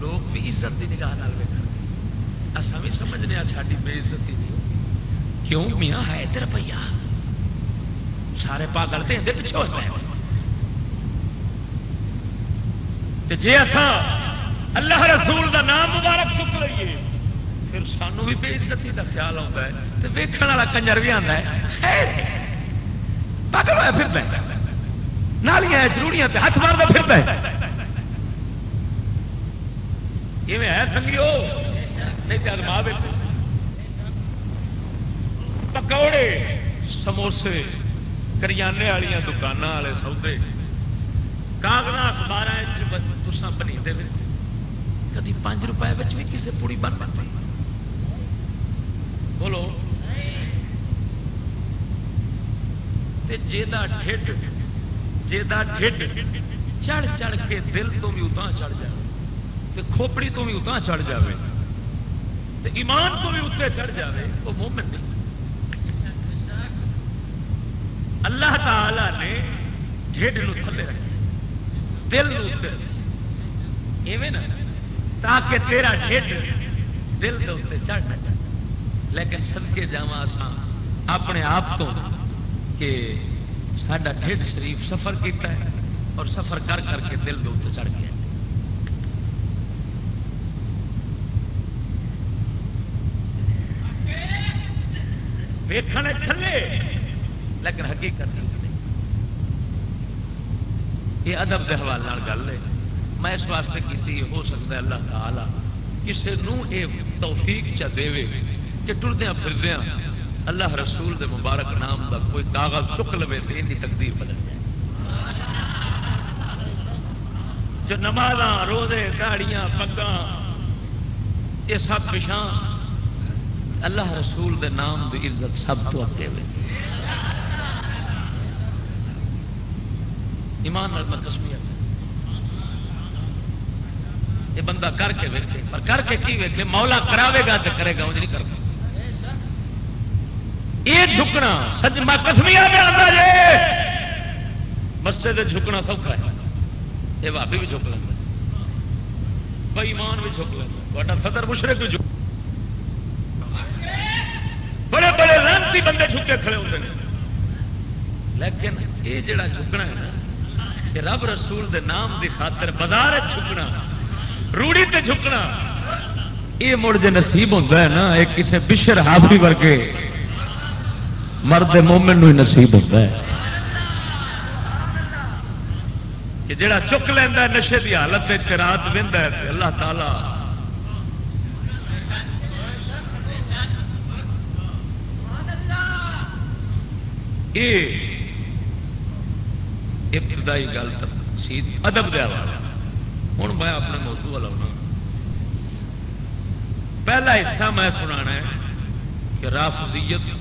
لوگ بھی عزت کی نگاہ اصا بھی سمجھنے ساری بےزتی نہیں کیوں میاں، ہے تو روپیہ۔ سارے پاگل تھے پیچھے ہوتا ہے۔ جی اصا اللہ رسول دا نام مبارک چک لیے پھر سانو بھی بے عزتی کا خیال آتا ہے تو ویکن والا کنجر بھی آتا ہے۔ پاگل ہوا پھر نالیاں جروڑیاں ہاتھ مارتا پھرتا ہے۔ ہے سنگیو؟ نہیں پکوڑے، سموسے، کریانے والی دکان والے سودے۔ کاغذ اخبار تسان بنی دے کدی پانچ روپئے بھی کسی پوڑی بن پاتی بولو جا ڈھڈ جا ڈھڈ چڑھ چڑھ کے دل تو بھی اتنا چڑھ جائے کھوپڑی تو بھی اتنا چڑھ جائے ایمان تو بھی اتنے چڑھ جائے وہ مومن نہیں اللہ تعالی نے ڈھڈ تھلے رکھے دل ایویں نا تاکہ تیرا ڈھڈ دل کے اتنے چڑھ نہ جائے لیکن سدکے جا اپنے آپ تو کہ سڈا ڈھڈ شریف سفر کیتا ہے اور سفر کر کر کے دل کے اتنے چڑھ گیا ویخنے تھلے لیکن حقیقت نہیں۔ یہ ادب کے حوالے گل ہے۔ میں اس واسطے کی ہو سکتا ہے اللہ تعالی کسی یہ توفیق چا دے کہ ٹردیا پھردیا اللہ رسول دے مبارک نام دا کوئی کاغذ چک لو تو ان کی تقدیر بدل جائے۔ جو نماز روزے، داڑیاں پگا یہ سب پچھا اللہ رسول دے نام دی عزت سب تو اگے ہوئے۔ ایمان نال کشمیر یہ بندہ کر کے ویکے پر کر کے کی ویکے مولا کراوے گا تو کرے گا وہ نہیں کرتا۔ یہ جھکنا سچ میں کسمیا آتا جی مسجد جھکنا سوکھا ہے۔ یہ بھابی بھی جھک لینا بھائی مان بھی جھک لینا صدر مشرق بھی جھک بڑے بڑے لانتی بندے جھکے کھڑے ہوتے ہیں لیکن یہ جڑا جھکنا ہے نا کہ رب رسول دے نام دی خاطر بازار جھکنا، روڑی تے جھکنا یہ مڑ جو نصیب ہوتا ہے نا یہ کسی بشر حافظ ورگے مرد مومن نو نصیب ہوتا ہے۔ کہ جڑا چک لینا نشے کی حالت رات وہد ہے اللہ تعالی۔ یہ ابتدائی گل ادب دیا ہوں میں اپنے موضوع والا پہلا حصہ میں سنا ہے کہ رافضیت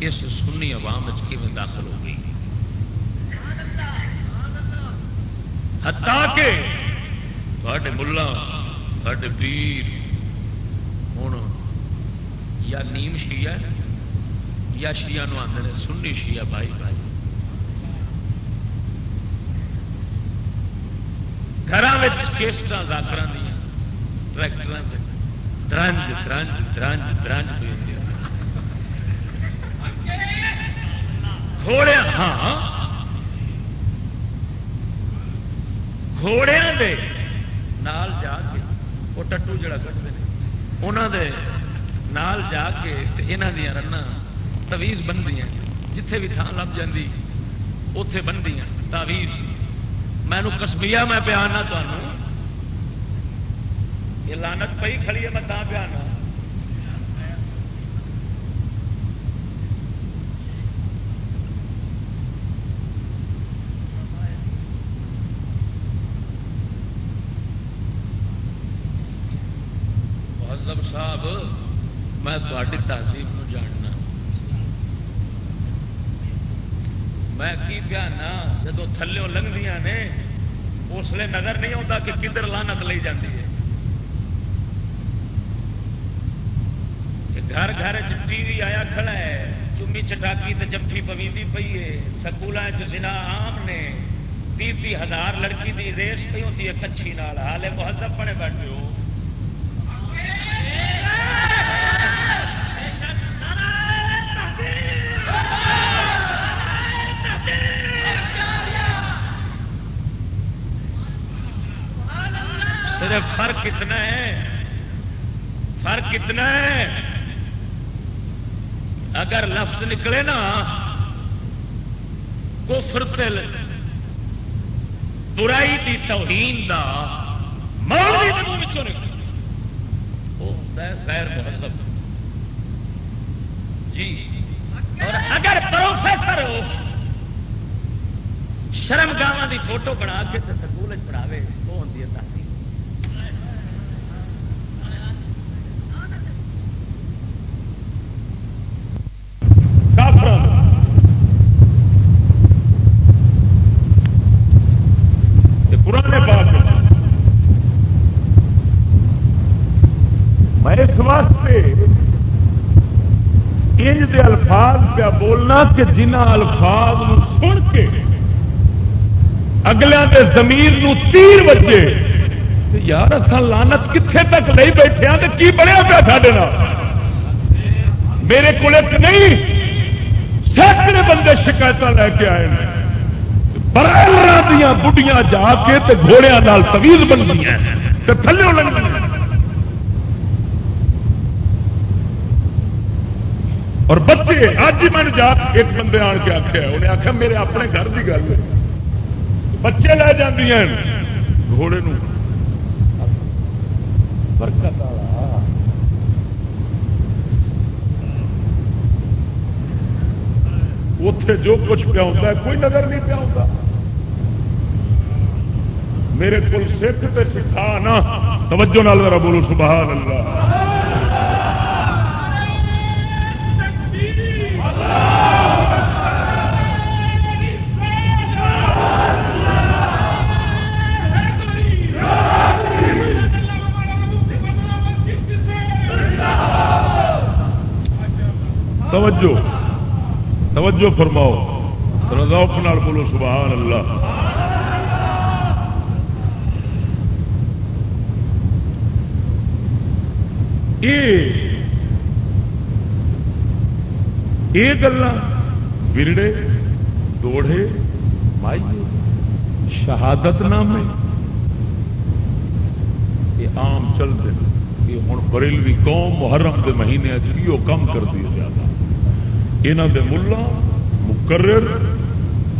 اس سنی عوام میں داخل ہو گئی؟ ہتا کے تھے ملا تھے پیر ہوں یا نیم شیعہ یا شیعہ نو آدھے سنی شیعہ بھائی بھائی۔ گھر کیسٹ زاکر دیا ٹریکٹر درنج درنج درنج درنج گھوڑیا ہاں گھوڑیا دے نال جا کے وہ ٹٹو جڑا کٹتے ہیں انہوں دے نال جا کے یہاں دیا رن تویز بنتی جتھے بھی تھان لب جاتی اتے بنتی تعویز میں کسبیا میں پیانا تمہوں یہ لانت پی کھڑی ہے میں تا پیانا صاحب میں تاری تہذیب کو جاننا میں کی پیانا جب تھلو لنگدیا نے اس لیے نظر نہیں آتا کہ کدھر لانت لی جاتی ہے گھر گھر ٹی وی آیا کھڑا ہے چمی چٹاکی تو جفی پویندی پی ہے سکول چنا آم نے تی تی ہزار لڑکی دی ریس پہ ہوتی ہے کچھی نال حالے مہذب پڑے بیٹھے ہو صرف فرق کتنا ہے۔ فرق کتنا ہے۔ اگر لفظ نکلے نا، کفر تل برائی دی توہین دا مولوی دے منہ وچوں نکلے وہ غیر مہذب۔ جی۔ اور اگر پروفیسر ہو شرم گاواں دی فوٹو بنا کے سکول پڑھاوے، وہ ہوتی ہے تحقیق پرانے بات میں اس واسطے انج دے الفاظ پہ بولنا کہ جنہ الفاظ سن کے اگلے دے زمین نو تیر بجے یار اصل لانت کتنے تک نہیں بیٹھے ہاں تو کی بنیا پیا ساڈے میرے کو نہیں، سینکڑے بندے شکایت لے کے آئے ہیں برائلر دیا بڑھیاں جا کے تے گھوڑیا تویز بن گئی تھلے لگ گئی اور بچے اج ہی میں جا ایک بندے آن کے آخیا انہیں آخیا میرے اپنے گھر کی گل ہے۔ بچے لے جاندی ہیں۔ گھوڑے نو برکت والا۔ اتے جو کچھ پیا ہوتا ہے، کوئی نظر نہیں پیا ہوتا میرے کو سکھ تے سکھا نا۔ توجہ نال ذرا بولو، سبحان اللہ۔ توجہ فرماؤ۔ رضاؤ نال بولو، سبحان اللہ۔ یہ گلا دوڑے مائی شہادت نامے، یہ عام چلتے ہیں۔ یہ ہوں بریلوی قوم محرم کے مہینے کی کم کرتی ہے زیادہ یہاں دے ملا مقرر،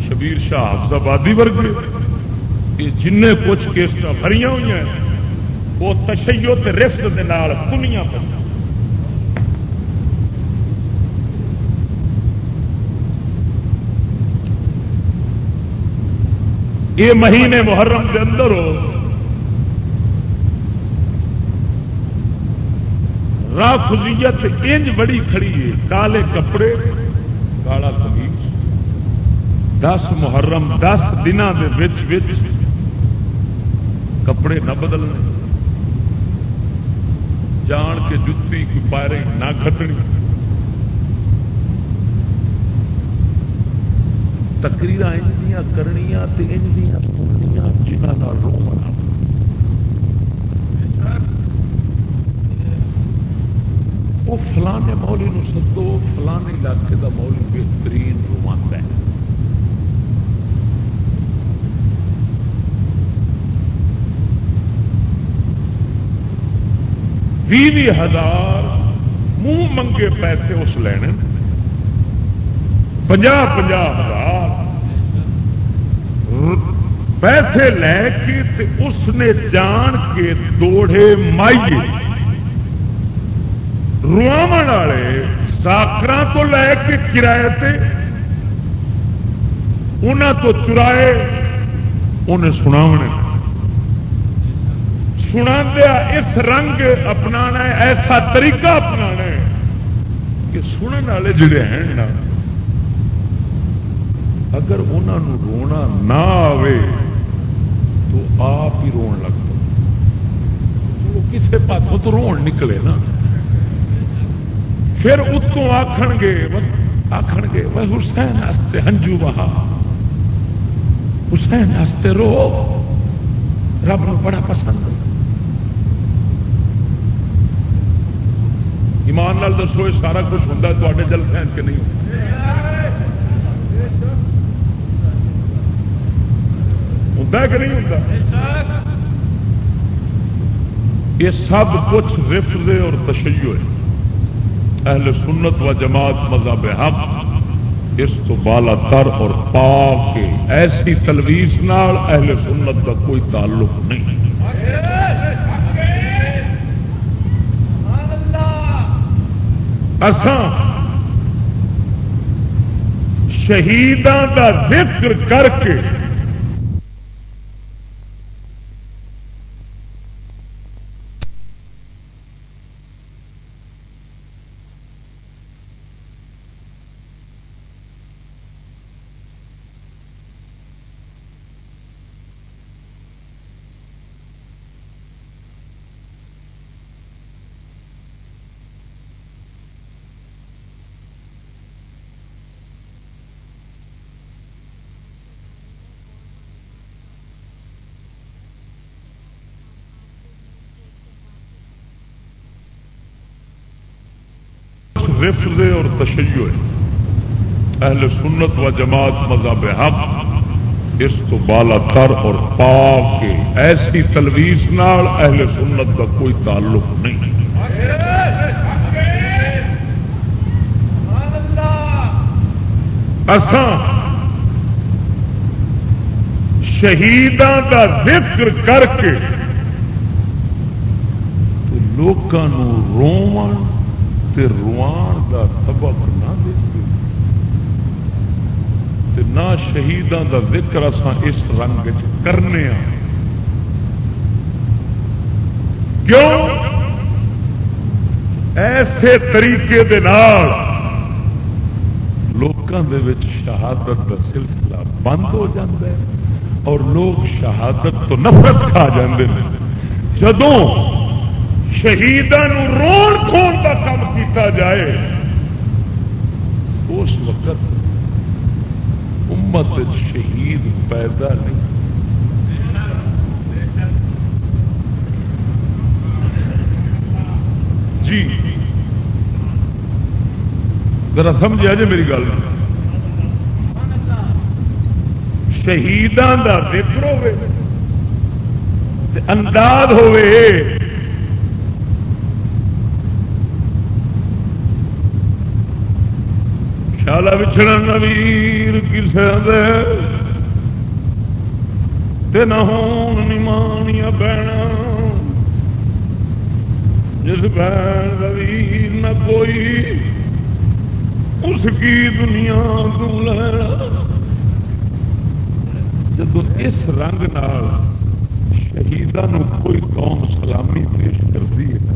شبیر شاہ حفظ آبادی ورگے یہ جن کچھ کیسٹ بھری ہوئی ہیں، وہ تشیو رفت کے نال کنیاں پہ یہ مہینے محرم کے اندر ہو رافضیت انج بڑی کھڑی ہے، کالے کپڑے کالا کمیز دس محرم، دس دنوں کے وچ وچ کپڑے نہ بدلنے۔ جان کے جتی کی پائرے نہ کھٹنی تقریر انجیاں کرنیاں انجیاں سننیاں جنہوں رونا وہ فلانے مولی نو سدو فلانے علاقے دا مولی بہترین روانتا ہے۔ بھی ہزار، منہ منگے پیسے اس لینے پنجا پنجا ہزار۔ پیسے لے کے اس نے جان کے دوڑے مائیے۔ روام والے ساکر تو لے کے کرائے انہوں تو چرائے، انہیں سناونے۔ سنا دیا اس رنگ اپنا ایسا طریقہ اپنا کہ سننے والے جڑے ہیں نا اگر انہوں رونا نہ آئے تو آپ ہی رو لگ کسی پاسوں تو رو نکلے نا پھر اتوں آخ گے آخ گے وہ حسین ہستے ہنجو بہا حسین ہستے رو رب نو بڑا پسند ایمان نال دسو، یہ سارا کچھ ہوں تے جل فین کے نہیں ہوں کہ نہیں ہوتا یہ سب کچھ رفظ اور تشیع ہے۔ اہل سنت و جماعت مذہب حق اس تو بالا تر اور پاک کے ایسی تلویز نال اہل سنت کا کوئی تعلق نہیں۔ اساں شہیدان دا ذکر کر کے رفض اور تشیع اہل سنت و جماعت مذہب حق اس تو بالا تر اور پا کے ایسی تلویز نال اہل سنت کا کوئی تعلق نہیں۔ اساں شہیدان کا ذکر کر کے لوگوں رومن تے روان دا سبق نہ دیتے تے نہ شہیدان دا ذکر اساں اس رنگ کرنے ہاں کیوں؟ ایسے طریقے دے نال لوکاں دے وچ شہادت کا سلسلہ بند ہو جاتا ہے اور لوگ شہادت تو نفرت کھا جاندے ہیں۔ جدوں شہیدان روڑ کھون کا کام کیتا جائے، اس وقت امت شہید پیدا نہیں۔ جی۔ ذرا سمجھا جی میری گل۔ شہیدان کا ذکر ہوے انداز ہوے شالا بچھڑا نویر کسے دے نہ ہون نمانیا بہنا جس بہن رویر نہ کوئی اس کی دنیا کو لینا جب اس رنگ نال شہیدان کوئی قوم سلامی پیش کرتی ہے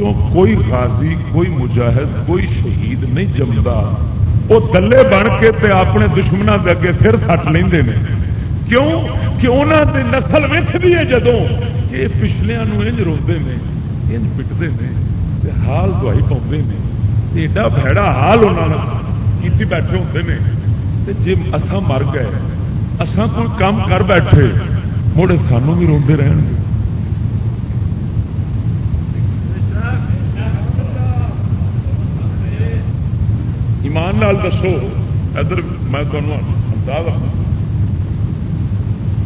قوم کوئی غازی، کوئی مجاہد، کوئی شہید نہیں جمتا۔ وہ دلے بن کے تے اپنے دشمنوں کے اگے پھر سٹ لیں کیوں؟ کہ انہوں نے نسل ویچتی ہے جدوں یہ پچھلیا انج روتے ہیں انج پٹتے ہیں حال دوائی پاؤں نے۔ ایڈا بھڑا حال انہوں کی بیٹھے ہوتے ہیں جی اصا مر گئے اسان کوئی کام کر بیٹھے مڑے سانوں بھی روندے رہن گے ایمان لال دسو، ادھر میں تمہیں انداز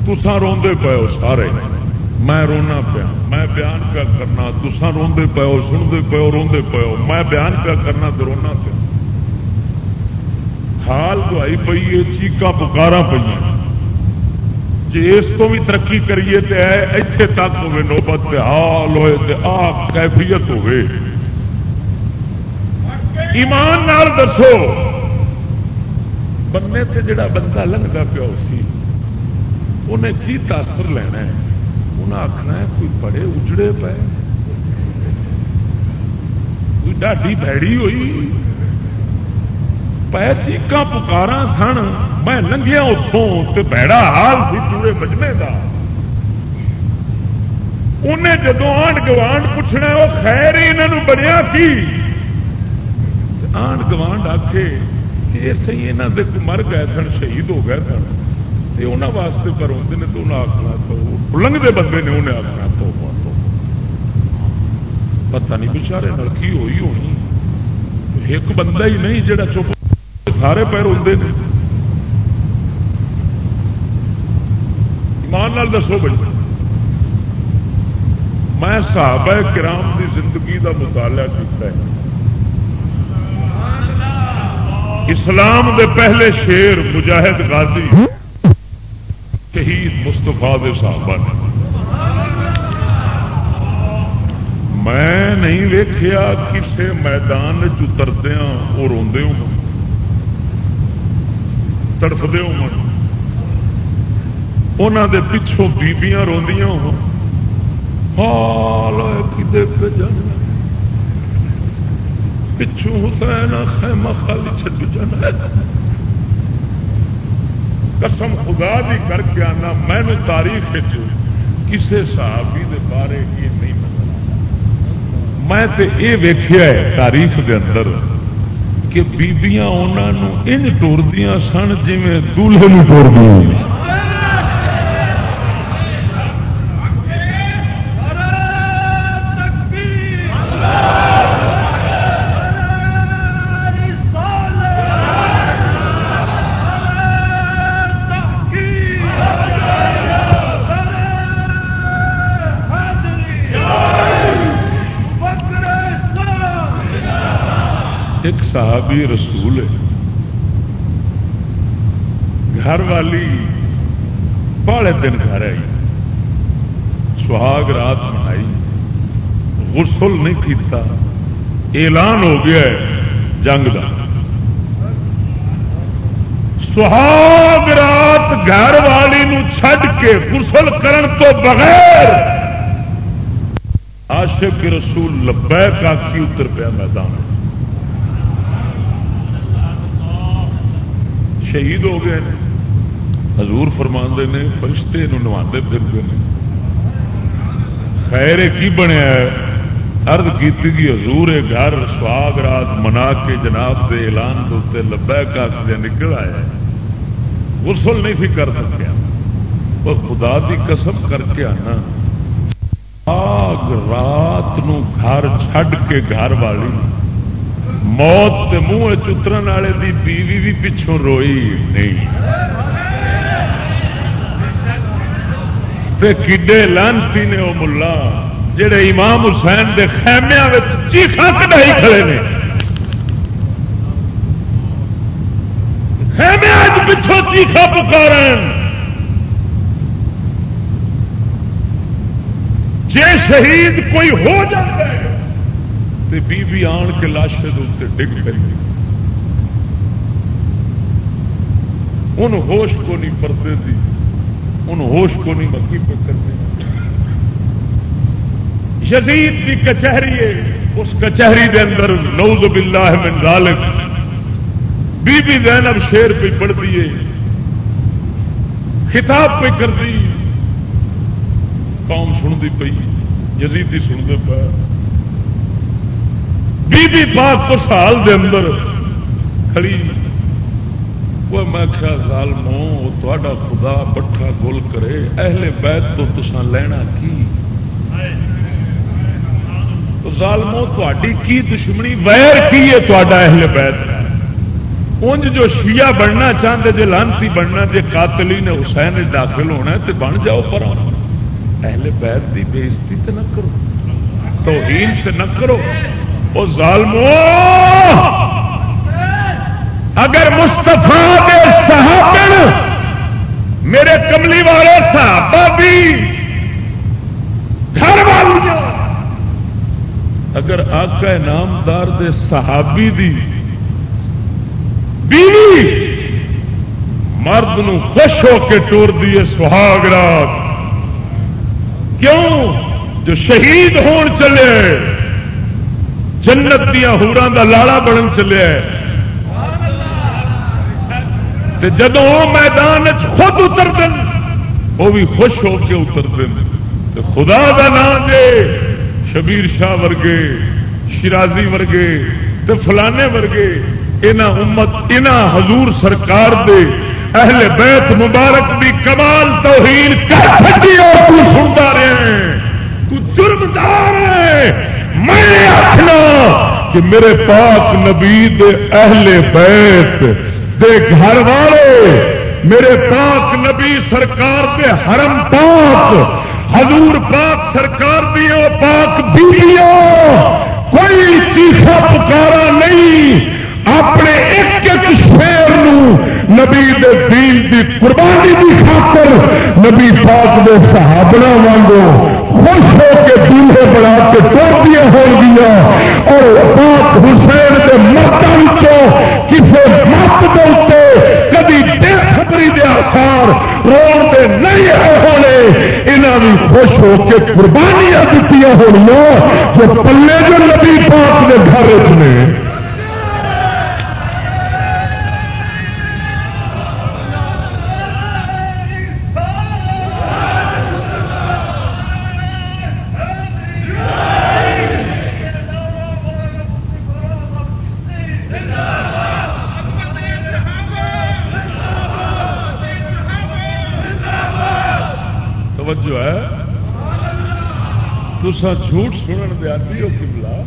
تسان روندے پے ہو سارے۔ میں رونا پیا، میں بیان پیا کرنا۔ تسان روندے پے ہو سنتے پے ہو، روندے پے ہو۔ میں بیان پیا کرنا تو رونا پیا۔ حال دوائی پی ہے چیقا پکارا پہ جی اس کو بھی ترقی کریے تو اتنے تک ہوے نوبت پہ حال ہوئے تو آ کیفیت ہوئے۔ ایمان نال دسو۔ بننے سے جڑا بندہ لگتا پیا سی انہیں کی تاثر لینا ہے؟ انہیں آخنا ہے کوئی بڑے اجڑے پے کوئی ڈاڈی بھڑی ہوئی۔ پہ چیقا پکارا سن، میں لنگیا اتوں تو بہڑا حال سی چوڑے بجنے کا انہیں جدو آنڈ گوانڈ پوچھنا وہ خیر ہی انہوں بنیا کی؟ آنڈ گوانڈ کہ یہ صحیح یہاں دے مر گئے سن شہید ہو گئے سن تو انہوں واسطے پر آتے ہیں تو انہیں آخنا تو لنگتے بندے نے انہیں آخنا تو پتہ نہیں بچارے نلکی ہوئی ہونی ایک بندہ ہی نہیں جڑا چپ سارے پیر ہوتے ہیں ایمان نال دسو بھائی میں صحابہ کرام کی زندگی کا مطالعہ کیا ہے اسلام دے پہلے شیر مجاہد غازی، شہید مستفا دے صحابہ نے۔ میں نہیں ویخیا کسے میدان چتردیا ہاں، وہ روندے ہو تڑفتے ہو انہوں دے پچھوں بیبیاں روندیاں ہو جانا۔ پچھوں حسین خیمہ خالی چھڈ جانا قسم خدا دی کر کے آنا، میں نے تاریخ کسے صحابی دے بارے یہ نہیں پتا میں تے یہ ویخیا ہے تاریخ دے اندر کہ بیبیاں انہوں ان ٹوردیاں سن جی دلہے ٹور دیا صحابی رسول ہے۔ گھر والی بڑے دن گھر آئی۔ سہاگ رات منائی۔ غسل نہیں کیتا۔ اعلان ہو گیا ہے جنگ کا سہاگ رات گھر والی نو چھڈ کے غسل کرن تو بغیر عاشق رسول لبیک آکی اتر پیا میدان شہید ہو گئے ہیں۔ حضور فرما نے، فرشتے نوانے پھرتے ہیں۔ خیر کی بنیا ارد کی حضور گھر سواگ رات منا کے جناب کے اعلان کے اتنے لبا کاس نکل آیا غسل نہیں سی کر سکیا۔ وہ خدا کی قسم کر کے آنا۔ آگ رات نو گھر چھڈ کے گھر والی موت کے منہ چترن والے دی بیوی بھی پچھوں روئی نہیں کڈے لانتی نے وہ ملا جڑے امام حسین دے خیمیا چیخا کٹائی کھڑے نے خیمیا پچھوں چیخا پکار جے شہید کوئی ہو جائے تے بی بی آن کے لاشے اتنے ڈگ پی ان ہوش کو نہیں پرتے تھی ان ہوش کو نہیں مکی پہ کرتے یزید کی کچہری ہے۔ اس کچہری دے اندر نوز باللہ من ذالک۔ بی بی زینب شیر پہ پڑھ دیے خطاب پہ کر دی۔ قوم سن دی پئی۔ یزیدی سن دے پہ بی بی پاک کو سال دے اندر کھڑی۔ وہ میں کیا ظالمو تا خدا بٹھا گول کرے۔ اہل بیت تو تسا لینا کی؟ ظالمو تھی کی دشمنی؟ ویر کی ہے تا اہل بیت؟ انج جو شیعہ بننا چاہتے جی لانتی بننا جی قاتلی نے حسین داخل ہونا ہے تو بن جاؤ پر اہل بیت کی بےزتی تو نہ کرو، توہین سے نہ کرو۔ وہ ظالمو! اگر مستفا صحابن میرے کملی والے صحابہ بھی گھر والے اگر آقا نامدار دے صحابی دی بیوی مرد نو خوش ہو کے ٹور دیے سہاگ رات، کیوں؟ جو شہید ہون چلے۔ جنت دیا ہورا دا لاڑا بنن چلے جدو میدان خود اتر دن وہ بھی خوش ہو کے اتر دن خدا دا نام دے شبیر شاہ ورگے شرازی ورگے، تے فلانے ورگے اینا امت اینا حضور سرکار دے اہل بیت مبارک بھی کمال توہین سنتا رہے تو جرمدار ہے میں آخنا کہ میرے پاک نبی دے اہل بیت دے گھر والے، میرے پاک نبی سرکار دے حرم پاک، حضور پاک سرکار دی پاک بیویوں کوئی چیخا پکارا نہیں۔ اپنے ایک ایک شیر نبی دے دین دی قربانی دی خاطر نبی پاک دے صحابہ وانگو خوش ہو کے دلہے بنا کے ٹوپیاں ہو گیا اور پاک حسین کے متن متوں کسی مت دے کبھی بے خبری دے آسار روڈ کے نہیں آئے ہونے۔ یہاں بھی خوش ہو کے قربانیاں دیتی ہونی جو پلے جو نبی پاک کے گھر میں تسا جھوٹ سنن دے آتی ہو کملا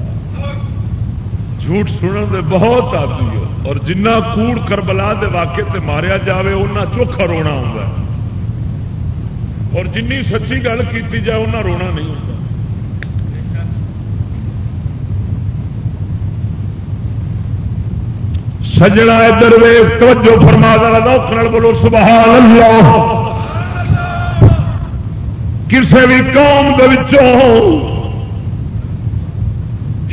جھوٹ سنن دے بہت آتی ہو۔ اور جنہ کوڑ کربلا دے واقعے تے ماریا جاوے اُنہ چوکھا رونا ہوگا اور جنی سچی گل کی جائے انہیں رونا نہیں ہوتا سجنا ادھر ویخ توجہ فرما دار بولو، سبحان اللہ۔ کسی بھی قوم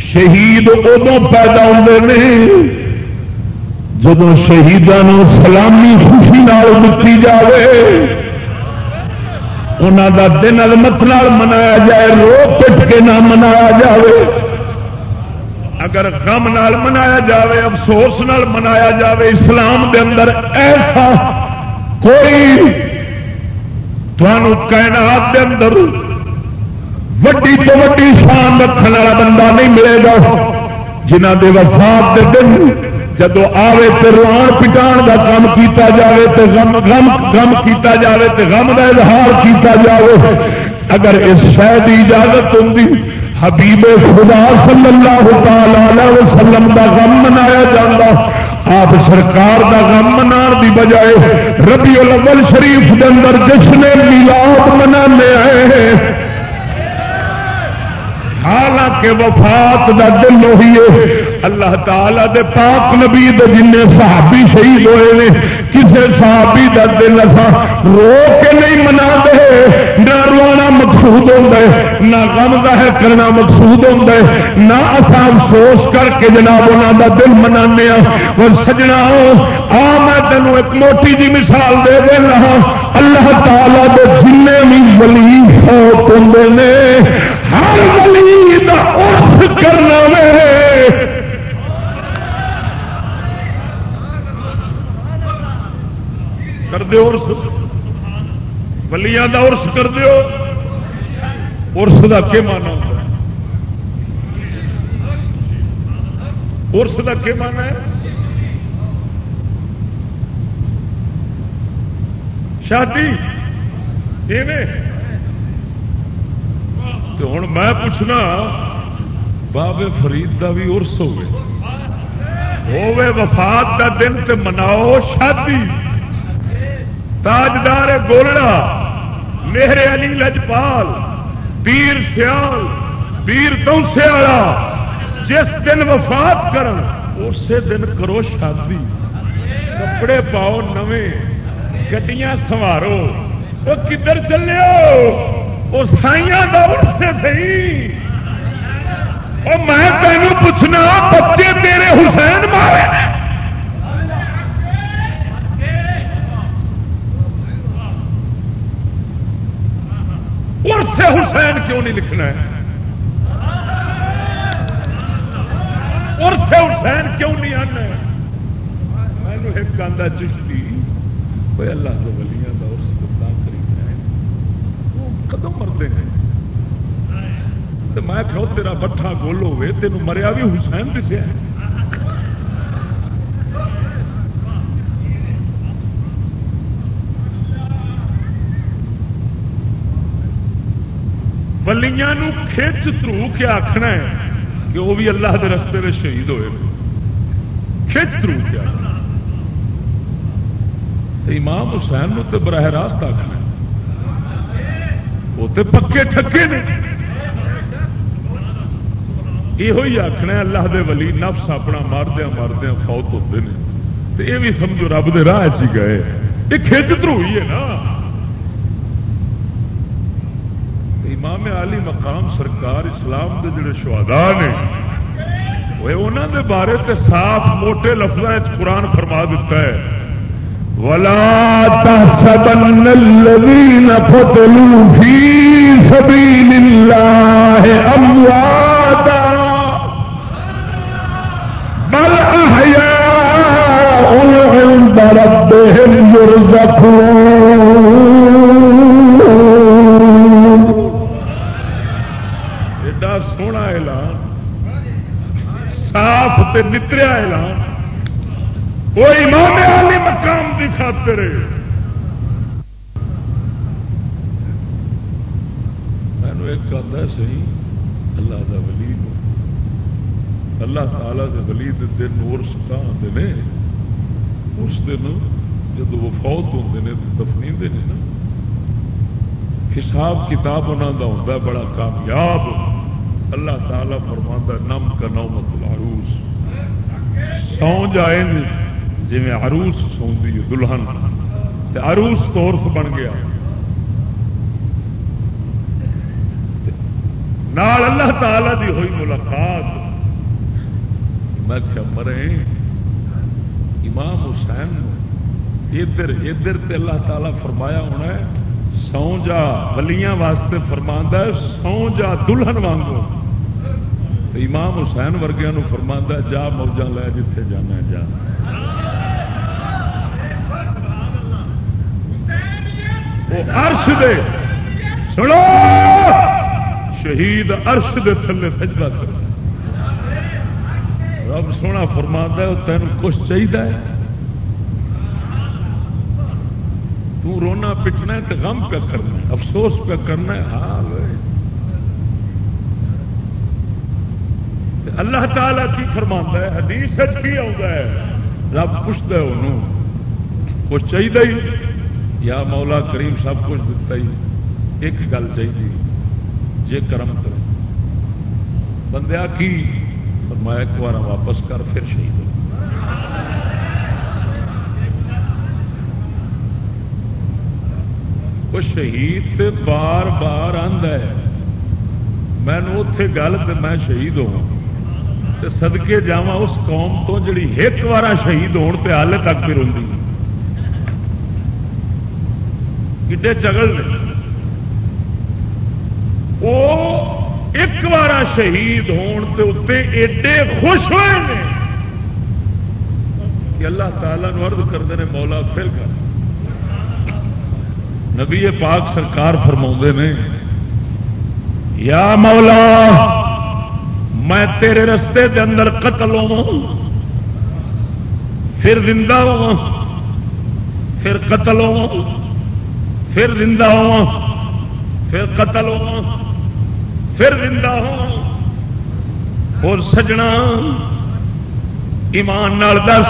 شہید ادو پیدا ہوتے ہیں جب شہیدان سلامی خوشی نال جائے انہوں کا دن المت منایا جائے رو پٹ کے نہ منایا جائے اگر غم نال منایا جائے افسوس نال منایا جائے اسلام دے اندر ایسا کوئی کائنات دے اندر وڈی تو وڈی شان رکھنے والا بندہ نہیں ملے گا۔ جنہ دے وفات دے دن جدو آوے تو روان پٹان کا کام کیتا جاوے تو غم غم غم کیتا جاوے تو غم کا اظہار کیتا جاوے۔ اگر اس شہ کی اجازت ہوں حبیب خدا صلی اللہ تعالی وسلم کا غم منایا جاتا آپ سرکار دا غم منا دی بجائے ربی الاول شریف دے اندر جشن میلاد منانے آئے ہیں۔ حالانکہ وفات دا دل ہوئی ہے۔ اللہ تعالی دے پاک نبی دے جن صحابی شہید ہوئے نے کسے صحابی دا دل اصا رو کے نہیں منا دے۔ نہ روانا مقصود ہوتا ہے نہ غم ظاہر کرنا مقصود ہوتا ہے نہ اصا افسوس کر کے جناب انہوں دا دل منا اور سجنا، آ میں تینوں ایک موٹی جی مثال دے دینا اللہ تعالی دے جن بھی ولی فوت ہوتے ہیں ہر ولی کا عرف کرنا میں کر دو ولیاں کا ارس کر دو ارس کا کیا مانا ارس کا کیا مانا ہے؟ شادی ہوں میں پوچھنا بابے فرید کا بھی ارس ہوے ہوے وفات کا دن تے مناؤ شادی۔ تاجدار گولڑا۔ میرے علی لجپال پیر سیال پیر دوسے والا جس دن وفات کرن، اسی دن کرو شادی۔ کپڑے پاؤ نویں، گڈیاں سوارو۔ وہ کدھر چلے وہ سائیاں دور سے سی اور میں تینوں پوچھنا، بچے تیرے حسین مارے سے حسین کیوں نہیں لکھنا ہے؟ اور حسین کیوں نہیں آنا میں ایک آدھا چشتی کوئی اللہ کے ولیاں کا اس کدو مرتے ہیں۔ تو میں کہو تیرا بٹھا گول ہوئے تین مریا بھی حسین دسیا ہے۔ بلیاں کھچ ترو کے آخنا ہے کہ وہ بھی اللہ کے رستے میں شہید ہوئے کھچ ترو کے امام حسین تو براہ راست آخنا وہ تو پکے ٹھکے نے۔ یہ آخنا اللہ دے ولی نفس اپنا ماردیا ماردیا فوت ہوتے ہیں یہ بھی سمجھو رب دے راہ گئے۔ یہ کھچ دروئی ہے نا۔ امام علی مقام سرکار اسلام دے جڑے شہدا نے انہوں دے بارے تے صاف موٹے لفظ قرآن فرما دیتا ہے۔ ولا تحسبن الذين قتلوا في سبيل الله أمواتا۔ بل أحياء عند ربهم يرزقون۔ تے نتریا اعلان وہ امام علی مقام کی خاطر میں ایک کہتا ہے صحیح، اللہ دا ولی اللہ تعالی دے ولی دن اور سکا آتے ہیں اس دن جب وہ فوت ہوتے ہیں تو دفنی نا۔ حساب کتاب انہوں کا ہوتا بڑا کامیاب۔ اللہ تعالی فرما نم کا نومت العروس۔ سو جائیں جی عروس سوندی دلہن۔ عروس تورس بن گیا۔ نال اللہ تعالی دی ہوئی ملاقات۔ میں کیا مرے، امام حسین ادھر ادھر تے اللہ تعالی فرمایا ہونا ہے سو جا ولیاں واسطے فرما سو جا دلہن وانگو۔ امام حسین ورگیا فرما جا موجہ لے جتھے جانا جا۔ دے، سنو! شہید ارش دے تھلے سجدہ کر۔ رب سونا فرما تین کچھ چاہیے تو رونا پٹنا تو غم پہ کرنا افسوس پہ کرنا حال اللہ تعالی کی فرما ہے، حدیث کی آتا ہے؟ رب پوچھتا ہے انہوں کچھ چاہیے یا مولا کریم سب کچھ دتا ہی، ایک گل چاہیے جے کرم کر بندیا کی؟ فرمایا ایک بار واپس کر، پھر شہید وہ شہید بار بار آد ہے۔ میں اتے گل تو میں شہید ہوں سدکے جا اس قوم تو جڑی ایک بار شہید ہونے ہال تک پھر ہوں کڈے چگل نے۔ وہ ایک بار شہید ہوتے ایڈے خوش ہوئے ہیں کہ اللہ تعالیٰ ارد کرتے ہیں مولا پھر کر۔ نبی پاک سرکار فرما نے، یا مولا میں تیرے رستے دے اندر قتل ہوا پھر زندہ ہوا پھر قتل ہوا پھر زندہ ہوا پھر قتل ہوا پھر زندہ ہوا اور سجنا۔ ایمان نال دس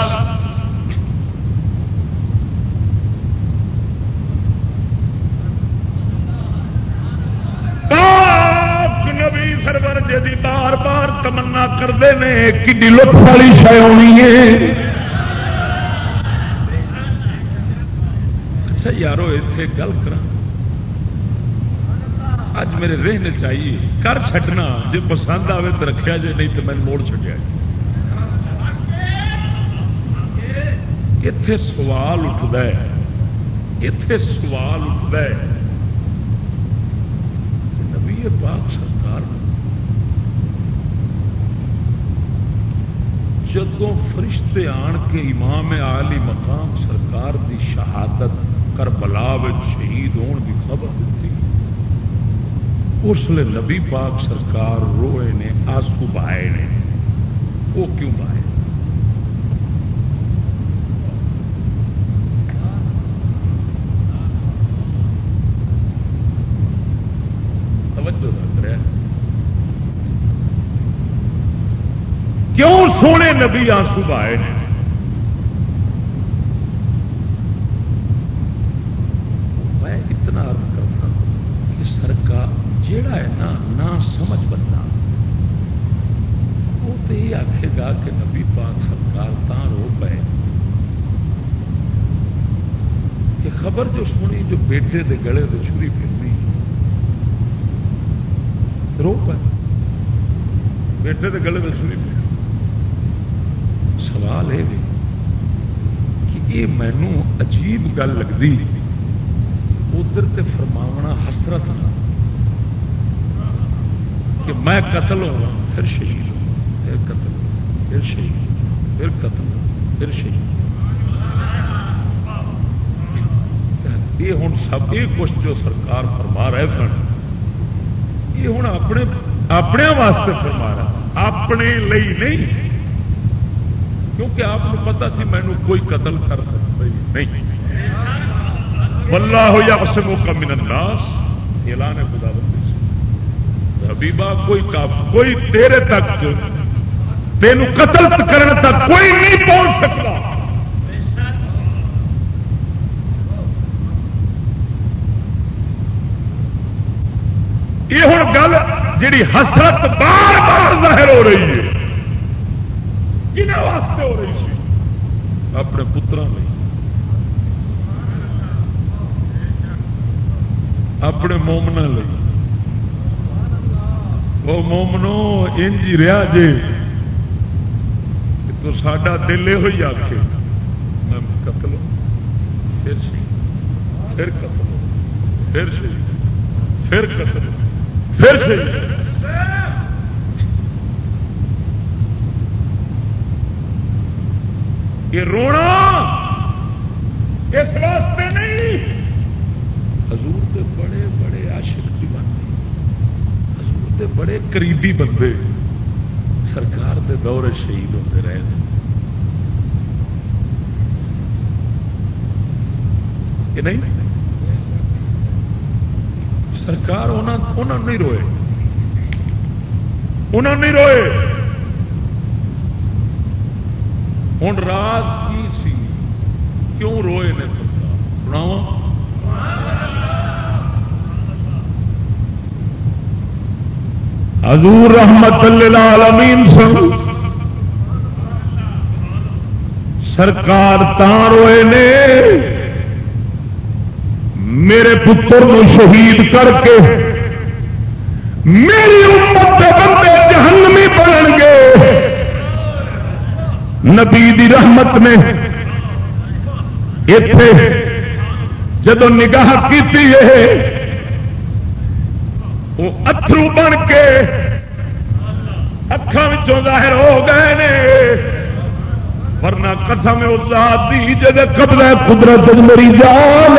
نبی سرور جی بار بار تمنا کرتے ہیں کہ لطف والی شہ ہونی ہے اچھا یارو اتنے گل کر اج میرے رہنے چاہیے کر چڈنا جی پسند آئے تو رکھا جی نہیں تو میں موڑ چڈیا اتے سوال اٹھتا ہے اتے سوال اٹھتا ہے نبی پاک سرکار جدوں فرشتے آن کے امام عالی مقام سرکار دی شہادت کربلا شہید ہون کی خبر دیتی اس لیے نبی پاک سرکار روئے نے آسو بہائے نے۔ وہ کیوں بہائے؟ کیوں سونے نبی آنسو بہائے نے جیڑا ہے نا نہ سمجھ بندہ۔ وہ تو یہ آخے گا کہ نبی پاک سرکار تا رو پے کہ خبر جو سنی، جو بیٹے دے گلے دے چھری پھرنی۔ رو پہ بیٹے کے گلے میں سنی پہ سوال یہ کہ یہ مینو عجیب گل لگتی ادھر تے فرماونا حسرت کہ میں قتل ہوا پھر شہید ہوں پھر قتل پھر شہید پھر قتل پھر شہید یہ ہوں سب، یہ کچھ جو سرکار فرما رہے سن، یہ ہوں اپنے اپنے واسطے فرما رہا اپنے لئی نہیں۔ کیونکہ آپ کو پتا سی مینو کوئی قتل کر سکتا نہیں۔ واللہ یعصم کا من الناس۔ اعلان خدا بندی حبیبا کوئی کاف، کوئی تیرے تک تین قتل کرنے تک کوئی نہیں پہنچ سکتا۔ یہ ہوں گل جی حسرت بار بار ظاہر ہو رہی ہے۔ کنہ واسطے ہو رہی سی اپنے پترا میں اپنے مومنا وہ مومنو، انج رہا جے۔ تو سڈا دل یہ ہوئی آخ میں قتل پھر سی پھر قتل پھر سی پھر قتل پھر سی یہ رونا اس واسطے نہیں۔ حضور دے بڑے بڑے عاشق بھی بنتے حضور دے بڑے قریبی بندے سرکار دے دور شہید ہوتے رہے کہ نہیں؟ سرکار انہوں نہیں روئے۔ انہوں نہیں روئے۔ ہوں راز کی سی؟ کیوں روئے نے سناوا حضور رحمت للعالمین سن، سرکار تاں روئے نے، میرے پتر نو شہید کر کے میری امت کے بندے جہنمی بنن گے۔ نبی دی رحمت نے اتے جدو نگاہ کی وہ اترو بن کے اکھان ظاہر ہو گئے نے۔ ورنہ قسم ذات دی جد قبضہ قدرت میری جان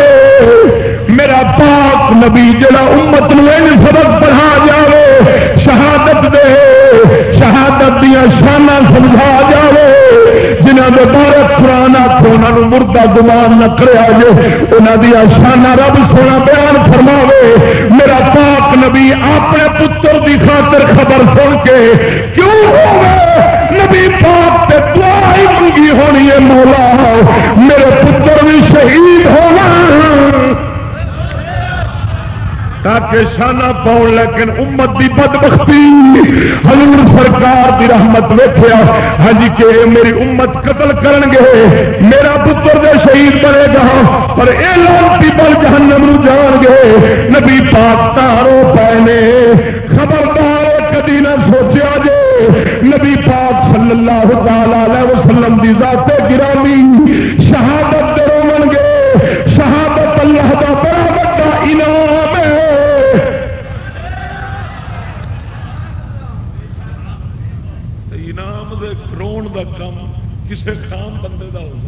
میرا پاک نبی جڑا امت نو سبق پڑھا جاوے، شہادت دے، شہادت دیا شانہ سمجھا جاوے۔ جنہ کے بارے قرآن آخو انہوں مردہ گمان نہ کرے جے انہوں دیا شانہ رب سونا بیان فرماوے۔ میرا پاک نبی اپنے پتر دی خاطر خبر سن کے کیوں ہوگا نبی پاک تے دعا ہی منگی ہونی ہے مولا۔ میرے پتر بھی شہید ہونا۔ تاکہ شانہ پاؤ لیکن امت دی بدبختی۔ حضور سرکار دی رحمت ویخیا ہاں جی کہ میری امت قتل کرن گے۔ میرا پتر دے شہید بنے گا، پر اے لانتی بل جہنم نو جان گے۔ نبی پاک تارو پے خبردار کدی نہ سوچیا جے۔ نبی پاک صلی اللہ تعالی وسلم دی ذات گرامی، شہادت کم کسے خام بندے دا ہو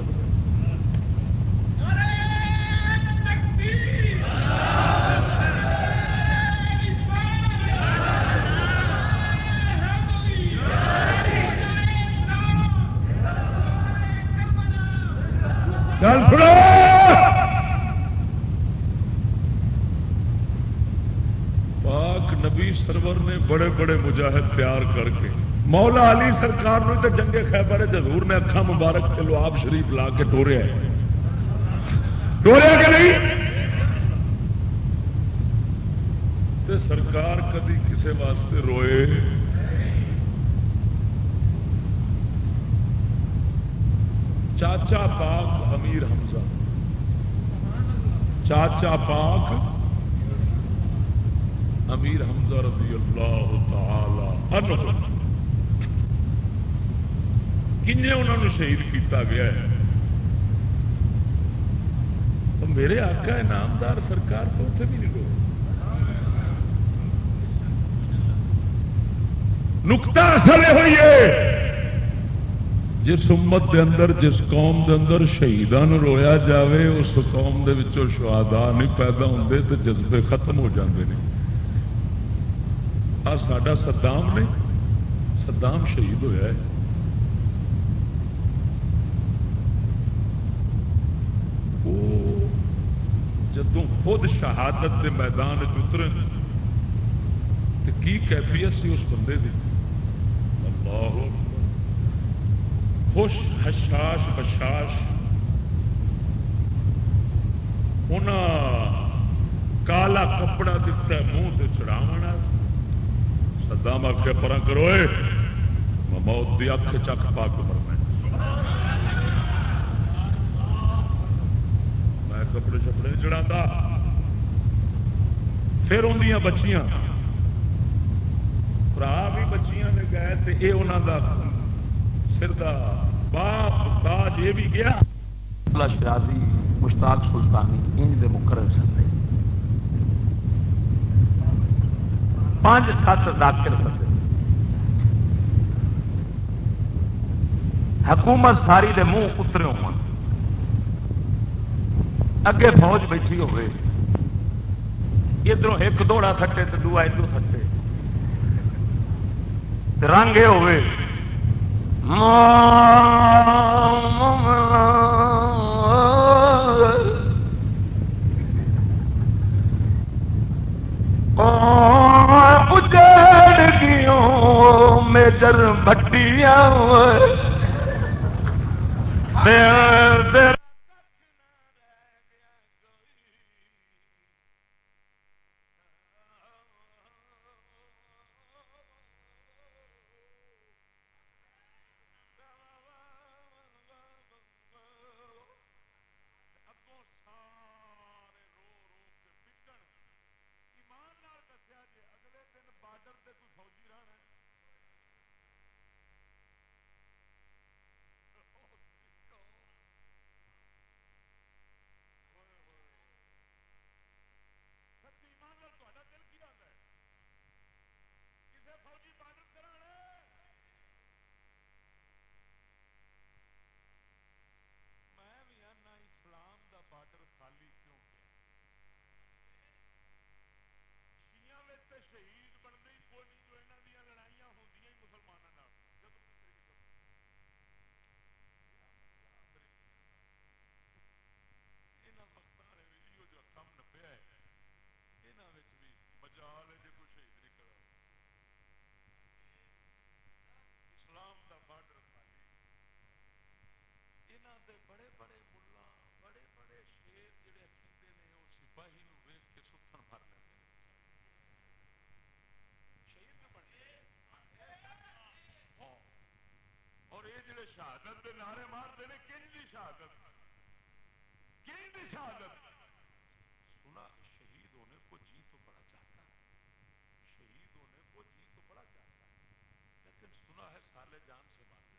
مولا علی سرکار نے تو جنگے خیبر حضور نے اکھا مبارک چلو آپ شریف لا کے ٹوریا ٹوریا کہ نہیں؟ تے سرکار کدی کسے واسطے روئے؟ چاچا پاک امیر حمزہ۔ چاچا پاک امیر حمزہ رضی اللہ تعالی عنہ۔ کنجے انہوں نے شہید کیتا گیا ہے تو میرے آقا انعامدار سرکار تو اتنے بھی نہیں نکتا اصل یہ ہوئی ہے جس امت دے اندر جس قوم دے اندر شہیدان رویا جاوے اس قوم دے وچوں شہادا نہیں پیدا ہوندے تو جذبے ختم ہو جاندے نے آ ساڈا صدام نے صدام شہید ہویا ہے وہ جدوں خود شہادت کے میدان اترے، تو کی کیفیت سی اس بندے دی؟ اللہ خوش حشاش بشاش۔ انہاں کالا کپڑا دتا ہے، منہ سے چڑھاو سدام آخیا پرا کرو موت دی اکھ چک پا کے مرنا میں کپڑے شپڑے چڑھا پھر اندیاں بچیاں۔ برا بھی بچیاں نے گئے تو یہ انہوں کا سر کا باپ تاج یہ بھی گیا۔ شرازی مشتاق سلطانی، انج دے مقرر سکتے پانچ سات ڈاکٹر سکتے حکومت ساری دے منہ اترے ہو اگے فوج بیٹھی ہوئے۔ ادھر ایک دوڑا سٹے تو دوا ادھر سٹے رنگ یہ ہوئے۔ اجڑ میجر بٹیاں کے نعرے مارتے ہیں کنج کی شہادت۔ کنج کی شہادت۔ سنا، شہید ہونے کو جی تو بڑا چاہتا ہے۔ شہید ہونے کو جی تو بڑا چاہتا ہے۔ لیکن سنا ہے، سالے جان سے مار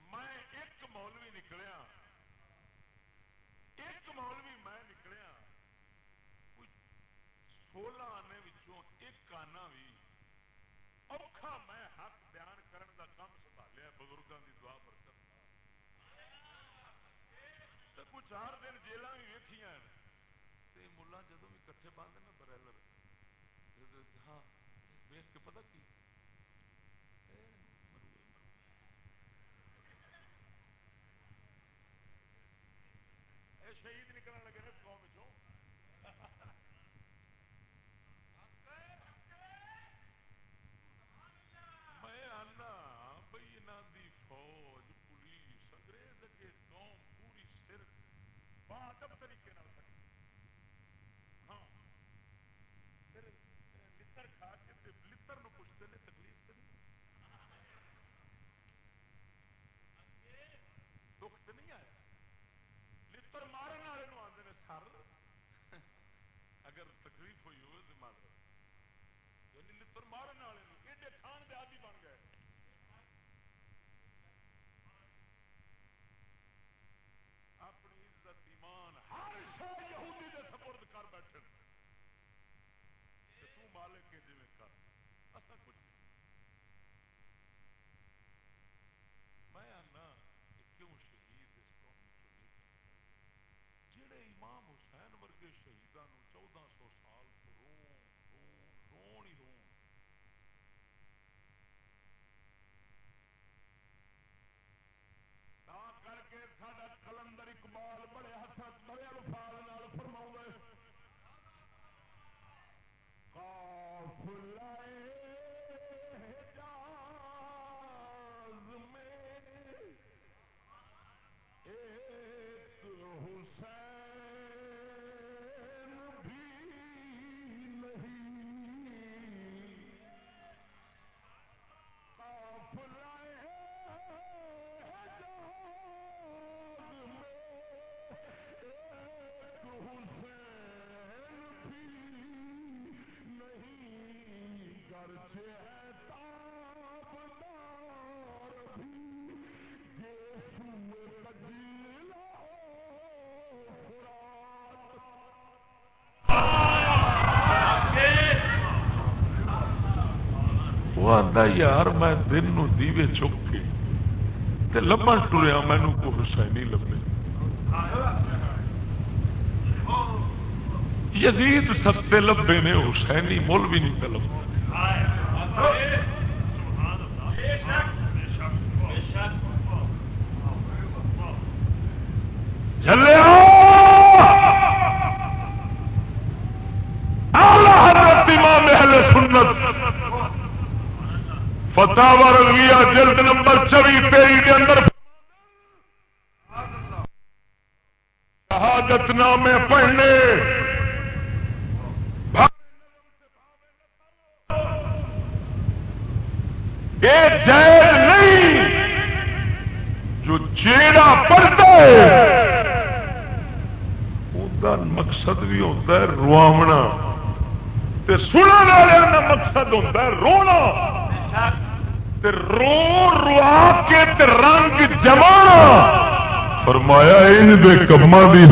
میں ایک مولوی نکلیا۔ ایک مولوی میں نکلیا۔ سولہ آنے ایک آنا بھی اوکھا میں حق بیان کرن دا کام سنبھالیا بزرگوں کی دعا برکت کچھ چار دن جیل بھی ویکیا ملا جدو بھی کٹھے باندھ نا برائلر ہاں ویخ کے پتا کی شہید نکلنے لگے قوم چ دی فوج پولیس انگریز اگے قوم پوری سر باٹم طریقے ہاں لڑ کھا کے لڑ پوچھتے ہیں تکلیف تو نہیں دکھ تو نہیں آیا لڑ مارن والے آتے ہیں سر اگر تکلیف ہوئی ہوئے تو معذرت یعنی لطر مارن والے ایڈے کھان دے آدی بن گئے اپنی عزت ایمان ہر شہر یہودی دے سپرد کر بیٹھے تے تو مالک کے جی کر اصا کچھ نہیں میں آنا کہ کیوں شہید اس قوم چ نہیں جڑے امام حسین وہ آتا یار میں دن نو دیوے چک کے تے لبن ٹریا مینو کو حسینی لبے. یزید سستے لبے نے، حسینی مول بھی نہیں طلب جلیا اعلی حضرت امام اہل سنت فتح رویہ جلد نمبر چوی پیری کے اندر شہادت نامے پڑھنے۔ یہ جیل نہیں جو چیڑا پڑتا ہے۔ مقصد بھی ہوتا ہے رواونا۔ تے سننے والے کا مقصد ہوتا ہے رونا۔ تے رو روا کے تے رنگ جما فرمایا ان دے کما دی